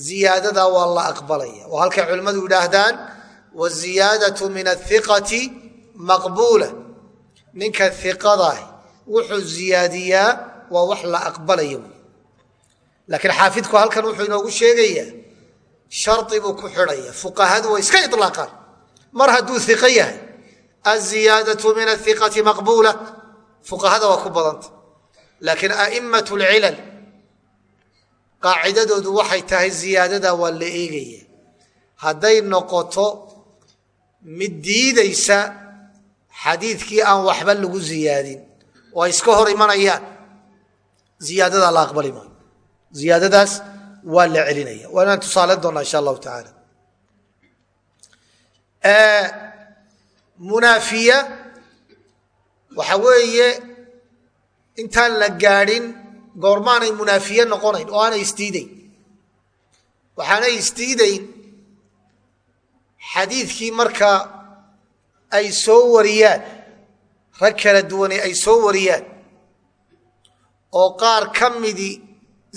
ziyaadadaa waa la aqbalaya. Oo halkay culimmadu yidhaahdaan waziyaadatu min athiqati maqbuula. Ninka hiqadah wuxuu ziyaadiyaa waa wax la aqbalaya. Laakiin xaafidku halkan wuxuu inoogu sheegayaa shardi buu ku xidhaya. Fuqahadu way iska ilaaqaan mar hadduu hiqo yahay aziyaadatu min athiqati maqbuula. Fuqahada waa ku badanta. Laakiin a'immat lcilal qaacidadoodu waxay tahay ziyaadada waa la eegaya. Hadday noqoto mid diidaysa xadiidkii aan waxba lagu ziyaadin oo iska hor imanayaan. Ziyaadadaa la aqbali maayo. Ziyaadadaas waa la celinaya. Waa inaan tusaale doonnaa insha allahu tacaala. Munaafiya waxa weeye intaan la gaadhin goormaanay munaafiye noqonayn oo aanay isdiidayn waxaanay isdiidayn xadiidkii marka ay soo wariyaan rag kala duwane ay soo wariyaan oo qaar ka midi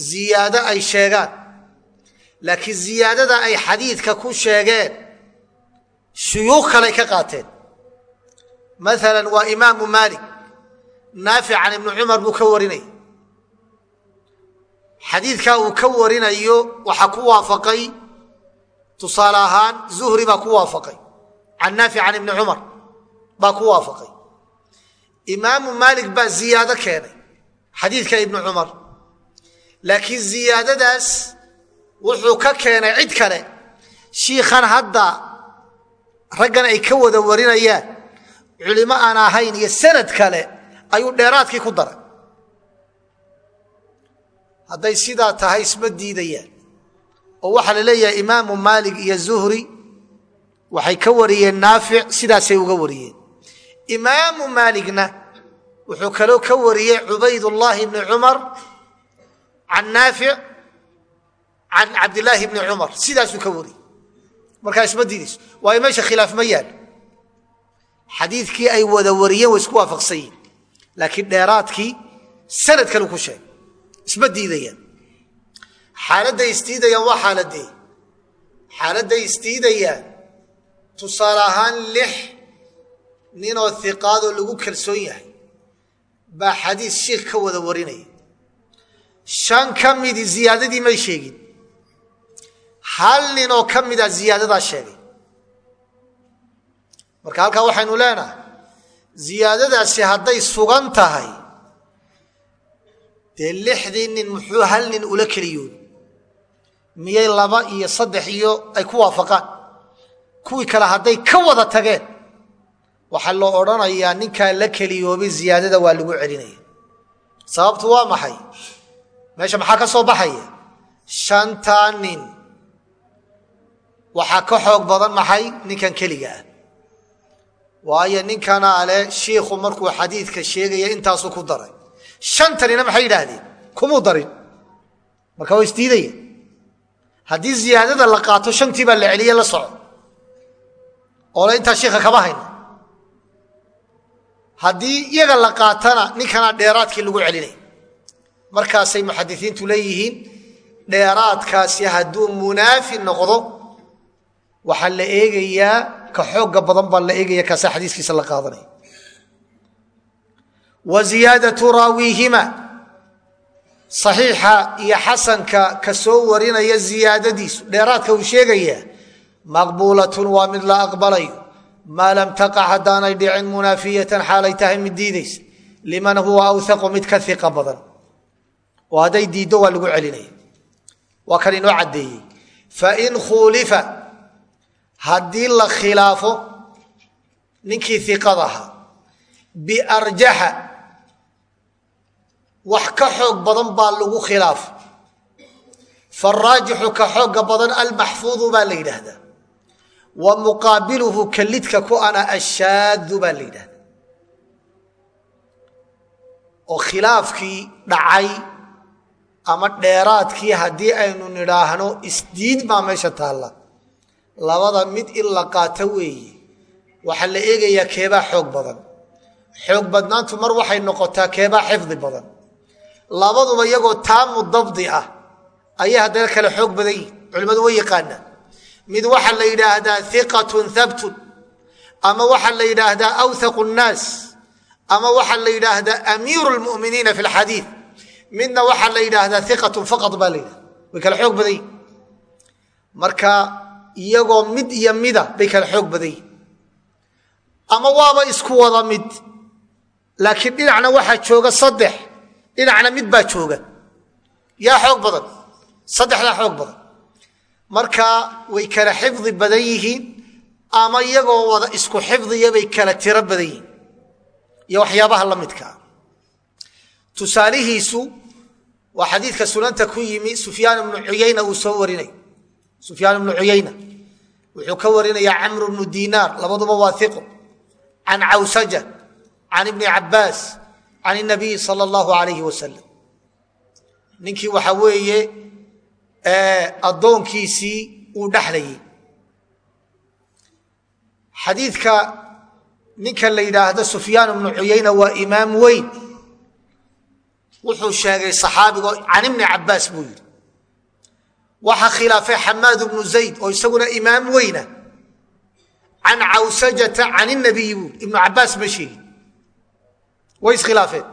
ziyaado ay sheegaan laakiin ziyaadada ay xadiidka ku sheegeen shuyuuq kaley ka qaateen. Maalan waa imaamu maalik naafic can ibni cumar buu ka warinaya xadiidkaa uu ka warinayo waxaa ku waafaqay tusaale ahaan zuhri baa ku waafaqay. Can naafic can ibni cumar baa ku waafaqay. Imaamu maalik baa ziyaado keenay xadiidka ibni cumar. Laakiin ziyaadadaas wuxuu ka keenay cid kale. Shiikhan hadda raggan ay ka wada warinayaan. Culimo aan ahayn iyo sanad kale ayuu dheeraadkii ku daray. Hadday sidaa tahay isma diidayaan. Oo waxaa la leeyahay imaamu maalik iyo zuhri waxay ka wariyeen naafic sidaasay uga wariyeen. Imaamu maaligna wuxuu kaloo ka wariyey cubaydullaahi bni cumar can naafic can cabdillaahi bni cumar sidaasuu ka wariyey markaa isma diidayso waayo meesha khilaaf ma yaalo xadiidkii ay wada wariyeen way isku waafaqsan yihiin laakiin dheeraadkii sanad kalu ku sheegay isma diidayaan xaaladday isdiidayaan waa xaaladee xaaladday isdiidayaan tusaale ahaan lix ninoo hiqaadoo lagu kalsoon yahay baa xadiis shiikh ka wada warinaya shan ka midi ziyaadadii may sheegin hal ninoo ka mida ziyaadadaa sheegay. Marka halkaa waxaynu leenahay ziyaadadaasi hadday sugan tahay dee lixdii nin muxuu hal nin ula keliyoobi miyay laba iyo saddex iyo ay ku waafaqaan? Kuwii kale hadday ka wada tageen waxaa loo odhanayaa ninkaa la keliyoobay ziyaadada waa lagu celinaya. Sababtu waa maxay? Meesha maxaa ka soo baxaya? Shantaa nin waxaa ka xoog badan maxay ninkan keliga ah. Waayo ninkanaa le shiikhu markuu xadiidka sheegaya intaasuu ku daray. Shantanina maxay yidhaahdeen? Kumuu darin? Marka waa isdiidaya haddii ziyaadada la qaato shantii baa la celiye la soco oo le intaa shiikha kama hayno haddii iyaga la qaatana ninkanaa dheeraadkii lagu celinaya markaasay muxadisiintu leeyihiin dheeraadkaasi hadduu munaafi noqdo waxaa la eegayaa ka xooga badan baa la eegaya kaasaa xadiiskiisa la qaadanaya wa ziyaadatu raawiihima saxiixa iyo xasanka ka soo warinaya ziyaadadiisu. Dheeraadka uu sheegayaa maqbuulatun waa mid la aqbalayo. Maa lam taqac haddaanay dhicin munaafiyatan xaalay tahay mid diidaysa. Liman huwa awhaqu mid ka iqa badan. Oo hadday diiddo waa lagu celinaya. Waa kan inoo caddeeyey. Fain khuulifa haddii la khilaafo ninkii iqada ahaa biarjaxa wax ka xoog badan baa lagu khilaafo faraajixu ka xooga badan almaxfuudu baa la yidhaahdaa. Wa muqaabiluhu kalidka ku ana ashaadu baa la yidhahdaa oo khilaafkii dhacay ama dheeraadkii haddii aynu nidhaahno isdiid baa meesha taalla labada mid in la qaato weeye waxaa la eegayaa keebaa xoog badan. Xoog badnaantu mar waxay noqotaa keebaa xifdi badan. Labaduba iyagoo taamu dabdi ah ayay haddana kale xoog badan yihiin culimmadu way yaqaanaan mid waxaa la yidhaahdaa iqatun habtun ama waxaa la yidhaahdaa awthaqu nnaas ama waxaa la yidhaahdaa amiiru lmuminiina fi lxadiid midna waxaa la yidhaahdaa iqatun faqad baa la yidhahda way kale xoog badan yihiin marka iyagoo mid iyo mida bay kale xoog badan yihiin ama waaba isku wada mid laakiin dhinacna waxaa jooga saddex dhinacna mid baa jooga. Yaa xoog badan saddexdaa xoog badan. Marka way kala xifdi badan yihiin ama iyagoo wada isku xifdiya kala tiro badan yihiin iyo waxyaabaha la midkaa tusaalihiisu waa xadiidka sunanta ku yimi sufyaan ibnu cuyayna uu soo warinay sufyaan ibnu cuyayna wuxuu ka warinayaa camru bnu dinaar labaduba waa iqo can cawsaja can ibni cabaas can inabiyi sala allahu alayhi wasalam ninkii waxaa weeye addoonkiisii uu dhexlayay xadiidka ninka la yidhaahdo sufyaan ibnu cuyayna waa imaam weyn. Wuxuu sheegay saxaabigo can ibni cabaas buu yidhi waxaa khilaafay xamaad ibnu zayd oo isaguna imaam weyna. Can cawsajata can inabiyi buui ibnu cabaas ma sheegin. Way iskhilaafeen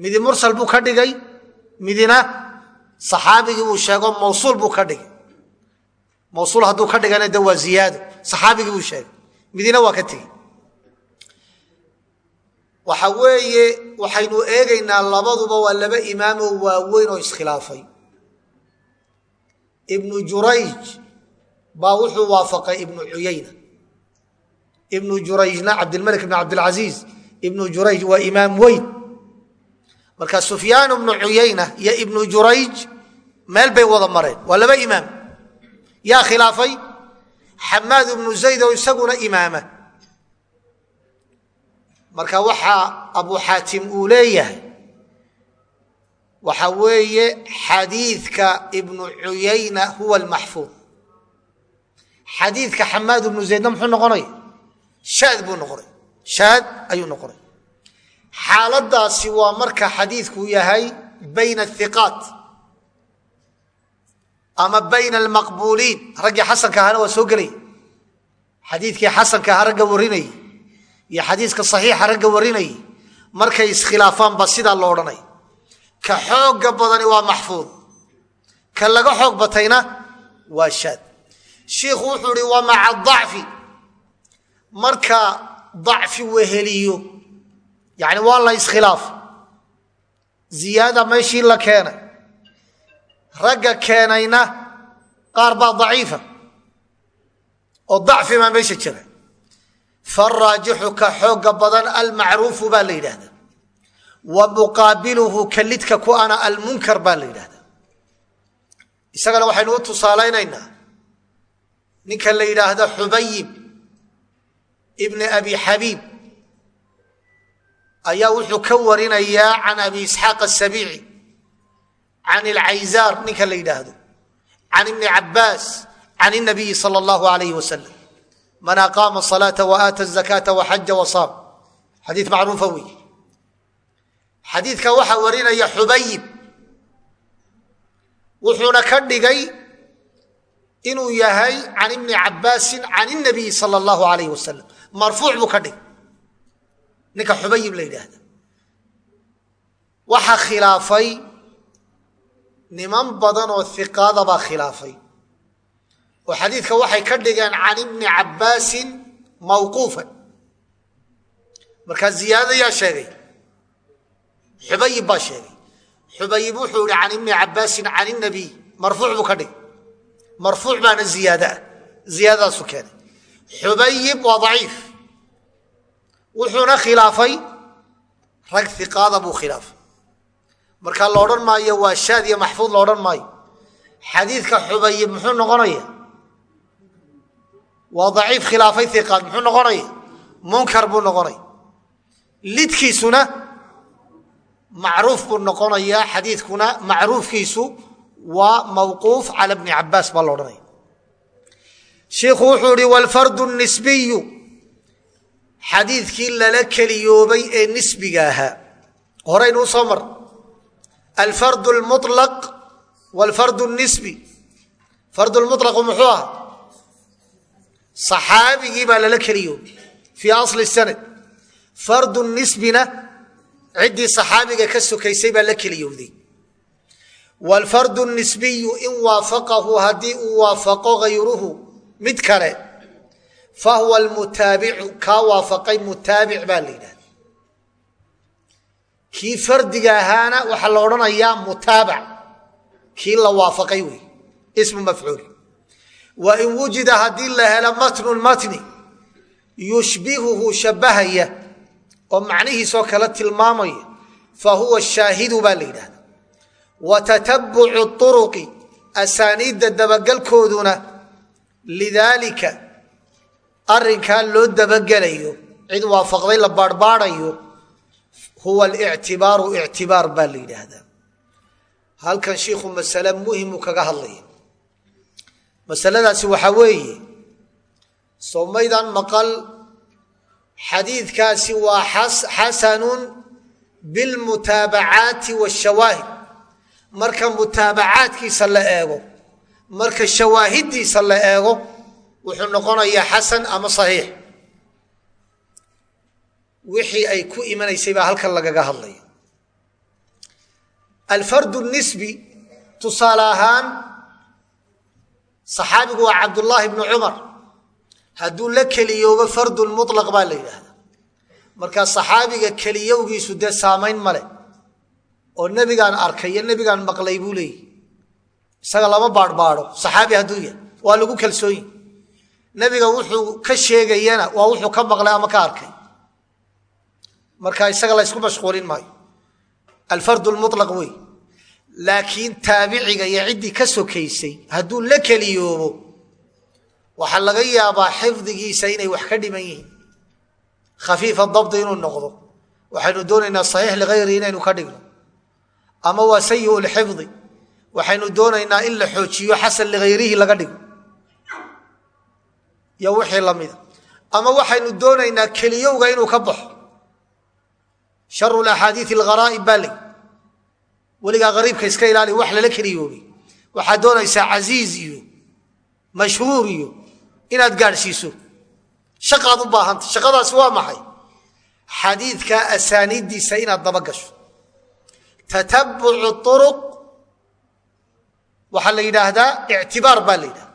midi mursal buu ka dhigay midina saxaabigii buu sheego mawsuul buu ka dhigay. Mawsuul hadduu ka dhigana de waa ziyaado. Saxaabigii buu sheegay. Midina waa ka tegey. Waxa weeye waxaynu eegaynaa labaduba waa laba imaamoo waaweyn oo iskhilaafay ibnu jurayj baa wuxuu waafaqay ibnu cuyayna ibnu jurayjna cabdilmalik ibn cabdilcasiis ibnu jurayj waa imaam weyn. Marka sufyaan ibnu cuyayna iyo ibnu jurayj meel bay wada mareen. Waa laba imaam. Yaa khilaafay? Xamaad ibnu zayd oo isaguna imaama. Marka waxaa abu xaatim uu leeyahay waxa weeye xadiidka ibnu cuyayna huwa almaxfuud xadiidka xamaad ibnu zaydna muxuu noqonaya shaad buu noqonay. Shaad ayuu noqonay. Xaaladaasi waa marka xadiidku yahay bayna athiqaat ama bayna almaqbuuliin. Raggii xasanka ahana waa soo gelaya xadiidkii xasanka aha ragga warinayay iyo xadiiska saxiixa ragga warinayay markay iskhilaafaanba sidaa lo odhanay ka xoogga badani waa maxfuud. Ka laga xoog batayna waa shaad. Shiikhu wuxuu ihi wa maca dacfi. Marka dacfi weheliyo yacni waa la iskhilaaf. Ziyaada meeshii la keenay. Ragga keenayna qaar baa daciifa. Oo dacfi baa meesha jira. Faraajixu ka xooga badan almacruufu baa la yidhaahdaa wa muqaabiluhu kalidka ku ana almunkar baa la yidhahdaa. Isagana waxaynu u tusaalaynaynaa ninka la yidhaahdo xubayib ibni abi xabiib ayaa wuxuu ka warinayaa can abi isxaaq asabiici can ilcayzaar ninka la yidhaahdo can ibni cabaas can inabiyi sala allahu alayhi wasalam man aqaama salaata wa aata zakaata wa xaja wa saam xadiid macruufa wey xadiidka waxaa warinaya xubayib wuxuuna ka dhigay inuu yahay can ibni cabaasin can inabiyi sala allahu alayh wasalam marfuuc buu ka dhigay. Ninka xubayib la yidhaahda waxaa khilaafay niman badan oo hiqaada baa khilaafay. Oo xadiidka waxay ka dhigeen can ibni cabbaasin mawquufan. Markaa ziyaada yaa sheegay xubayib baa sheegay. Xubayib wuxuu yihi can ibni cabbaasin can inabiy marfuuc buu ka dhigay. Marfuuc baana ziyaadaah ziyaadadaasu keenay. Xubayib waa daciif. Wuxuuna khilaafay rag hiqaada buu khilaafay. Marka la odhan maayo waa shaad iyo maxfuud la odhan maayo. Xadiidka xubayib muxuu noqonaya waa daciif khilaafay hiqaad muxuu noqonaya munkar buu noqonaya lidkiisuna macruuf buu noqonayaa xadiidkuna macruufkiisu waa mawquuf cala bni cabaas baa la odhanaya. Shiikhu wuxuu ihi wlfardu nisbiyu. Xadiidkii lala keliyoobay ee nisbiga ahaa. Horeynuu soo mar. Alfardu lmulaq wlfardu nisbi. Fardu lmulaqu muxuu ahaa? Saxaabigii baa lala keliyoobay. Fii asli sanad. Fardu nisbina ciddii saxaabiga ka sokaysay baa la keliyowday. Wlfardu nisbiyu in waafaqahu haddii uu waafaqo hayruhu mid kale fahuwa almutaabicu kaa waafaqay mutaabic baa la yidhahda kii fardiga ahaana waxaa la odhanayaa mutaabac kii la waafaqay wey ismu mafcuul. Wa in wujida haddii la helo matnun matni yushbihuhu shabbahaya oo macnihiisoo kale tilmaamaya fa huwa shaahidu baa la yidhahda wa tatabucu uruqi asaaniidda dabagelkooduna lidaalika arrinkaa loo dabagelayo cid waafaqday la baarhbaadhayo huwa alictibaaru ictibaar baa la yidhaahdaa. Halkan shiikhu masale muhimu kaga hadlaya. Masaladaasi waxaa weeye soomaydan maqal xadiidkaasi waa xasanun bilmutaabacaati waashawaahid. Marka mutaabacaadkiisa la eego marka shawaahiddiisa la eego wuxuu noqonayaa xasan ama saxiix. Wixii ay ku imanaysay baa halkan lagaga hadlaya. Alfardu nisbi tusaale ahaan saxaabigu waa cabdullaahi bnu cumar hadduu la keliyoobo fardun mulaq baa la yidhaahdaa. Markaa saxaabiga keliyowgiisu dee saamayn male oo nebigaan arkay iyo nebigaan maqlay buu leeyahy isaga lama baadhbaadho saxaabi hadduu yahay waa lagu kalsoonyi nebiga wuxuu ka sheegayana waa wuxuu ka maqlay ama ka arkay. Marka isaga laysku mashquulin maayo. Alfardu wey laakiin taabiciga iyo ciddii ka sokaysay hadduu la keliyoobo waxaa laga yaabaa xifdigiisa inay wax ka dhiman yihiin. Khafiifa dabdi inuu noqdo. Waxaynu doonaynaa saxiix ligayri inaynu ka dhigno. Ama waa sayi lxifdi. Waxaynu doonaynaa in la xoojiyo xasan ligayrihi laga dhigo. Iyo wixii lamida ama waxaynu doonaynaa keliyowga inuu ka baxo. Sharu axaadii algharaa'ib baa ley weligaa hariibka iska ilaali wax lala keliyoobay waxaad doonaysaa casiiz iyo mashhuur iyo inaad gaadhsiiso. Shaqaad u baahanta shaqadaasi waa maxay? Xadiidka asaaniiddiisa inaad daba gasho. Tatabucu uruq waxaa la yidhaahdaa ictibaar baa la yidhahda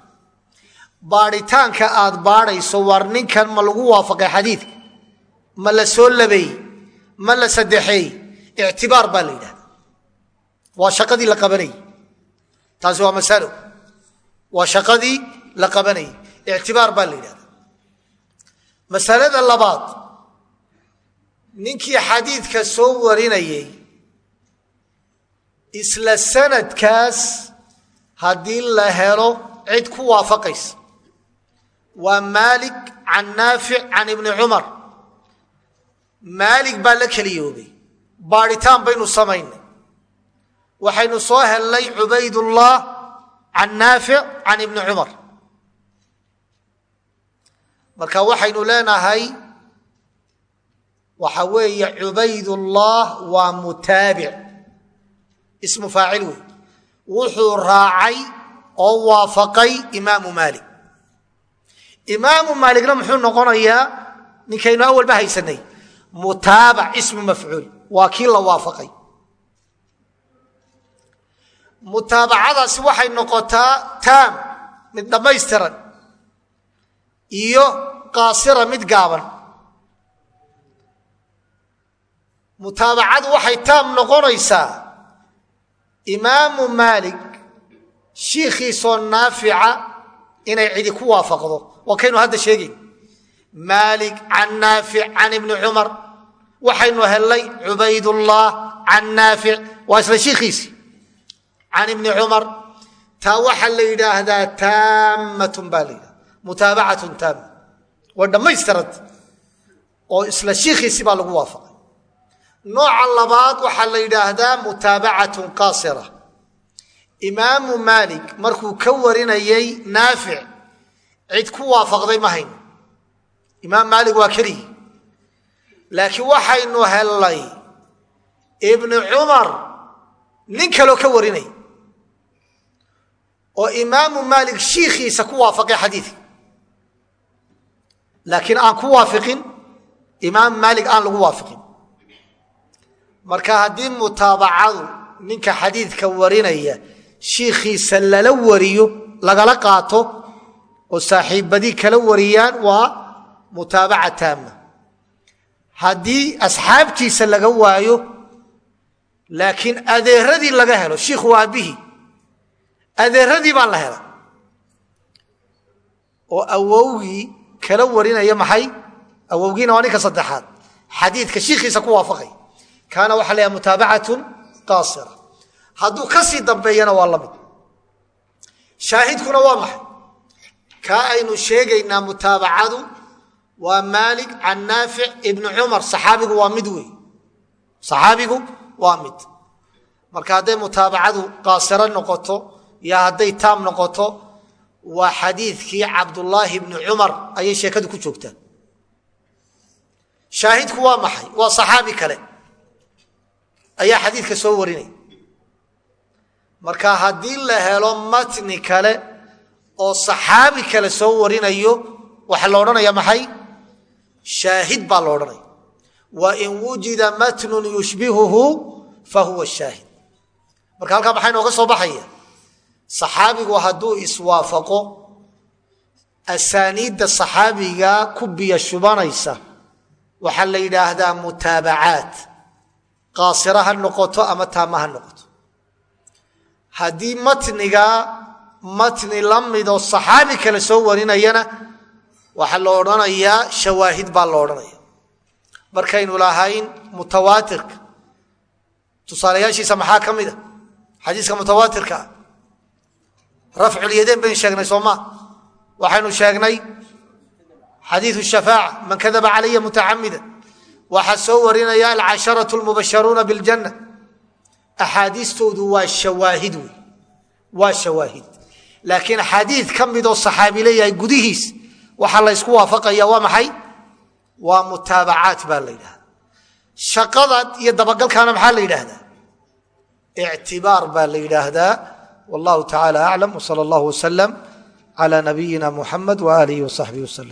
baadhitaanka aad baadhayso war ninkan ma lagu waafaqay xadiidka. Ma la soo labeeyey ma la saddexeey ictibaar baa la yidhahda waa shaqadii la qabanayey taasi waa masalo. Waa shaqadii la qabanayey ictibaar baa la yidhahda masalada labaad ninkii xadiidka soo warinayey isla sanadkaas haddii la helo cid ku waafaqaysa. Waa maalik can naafic can ibni cumar. Maalig baa la keliyoobay. Baadhitaan baynu samaynay. Waxaynu soo hellay cubaydullah can naafic can ibni cumar marka waxaynu leenahay waxa weeye cubaydullah waa mutaabic. Ismu faacil wey wuxuu raacay oo waafaqay imaamu maalik. Imaamu maaligna muxuu noqonayaa ninkaynu awalba haysanay mutaabac ismu mafcuul. Waa kii la waafaqay. Mutaabacadaasi waxay noqotaa taam mid dhammaystiran iyo qaasira mid gaaban. Mutaabacadu waxay taam noqonaysaa imaamu maalik shiikhiisoo naafica inay cidi ku waafaqdo. Waa kaynu hadda sheegayn maalik can naafic can ibni cumar. Waxaynu hellay cubaydullah can naafic waa isla shiikhiisi. Can ibni cumar taa waxaa la yidhaahdaa taammatun baa la yidhahda mutaabacatun taama waa dhammaystiranta oo isla shiikhiisi baa lagu waafaqay. Nooca labaad waxaa la yidhaahdaa mutaabacatun qaasira imaamu maalik markuu ka warinayay naafic cid ku waafaqday ma hayno imaam maalik waa keligii laakiin waxaynu hellay ibni cumar nin kaloo ka warinay oo imaamu maalik shiikhiisa ku waafaqay xadiidka laakiin aan ku waafiqin imaam maalik aan lagu waafiqin. Marka haddii mutaabacadu ninka xadiidka warinaya shiikhiisa lala wariyo lagala qaato oo saaxiibadii kala wariyaan waa mutaabaca taama haddii asxaabtiisa laga waayo laakiin adeeradii laga helo shiikhu aabbihii adeeradii baa la helay oo awowgii kala warinaya maxay? Awowgiina waa ninka saddexaad. Xadiidka shiikhiisa ku waafaqay. Kaana waxa la mutaabacatun qaasira. Hadduu ka sii dambeeyana waa la mid shaahidkuna waa maxay? Kaa aynu sheegaynaa mutaabacadu waa maalik can naafic ibni cumar. Saxaabigu waa mid wey saxaabigu waa mid. Marka hadday mutaabacadu qaasiro noqoto iyo hadday taam noqoto waa xadiidkii cabdullaahi bni cumar. Ayay sheekadu ku joogtaa. Shaahidku waa maxay? Waa saxaabi kale. Ayaa xadiidka soo warinaya marka haddii la helo matni kale oo saxaabi kale soo warinayo waxaa la odhanaya maxay? Shaahid baa la odhanaya wa in wujida matnun yushbihuhu fa huwa shaahid. Marka halkaa maxaa inooga soo baxaya saxaabigu hadduu iswaafaqo asaaniidda saxaabiga ku biyo shubanaysa waxaa la yidhaahdaa mutaabacaat. Qaasira ha noqoto ama taama ha noqoto. Haddii matniga matni la midoo saxaabi kale soo warinayana waxaa la odhanayaa shawaahid baa la odhanaya. Markaynu lahayn mutawaatirka tusaalayaashiisa maxaa ka mid a xadiiska mutawaatirka. ah rafculyadeen baynu sheegnay soo maa waxaynu sheegnay xadiiu shafaaca man kadaba calaya mutacamida waxaa soo warinaya alcasharatu lmubasharuuna biljanna axaadiistoodu waa shawaahid wey waa shawaahid laakiin xadiid ka midoo saxaabi leeyahay gudihiis waxaa la ysku waafaqaya waa maxay waa mutaabacaat baa la yidhahda shaqadan iyo dabagalkaana wallahu tacaala aclam wsala allahu wasalam cala nabiyina muxamed waaalihi wasaxbihi waslm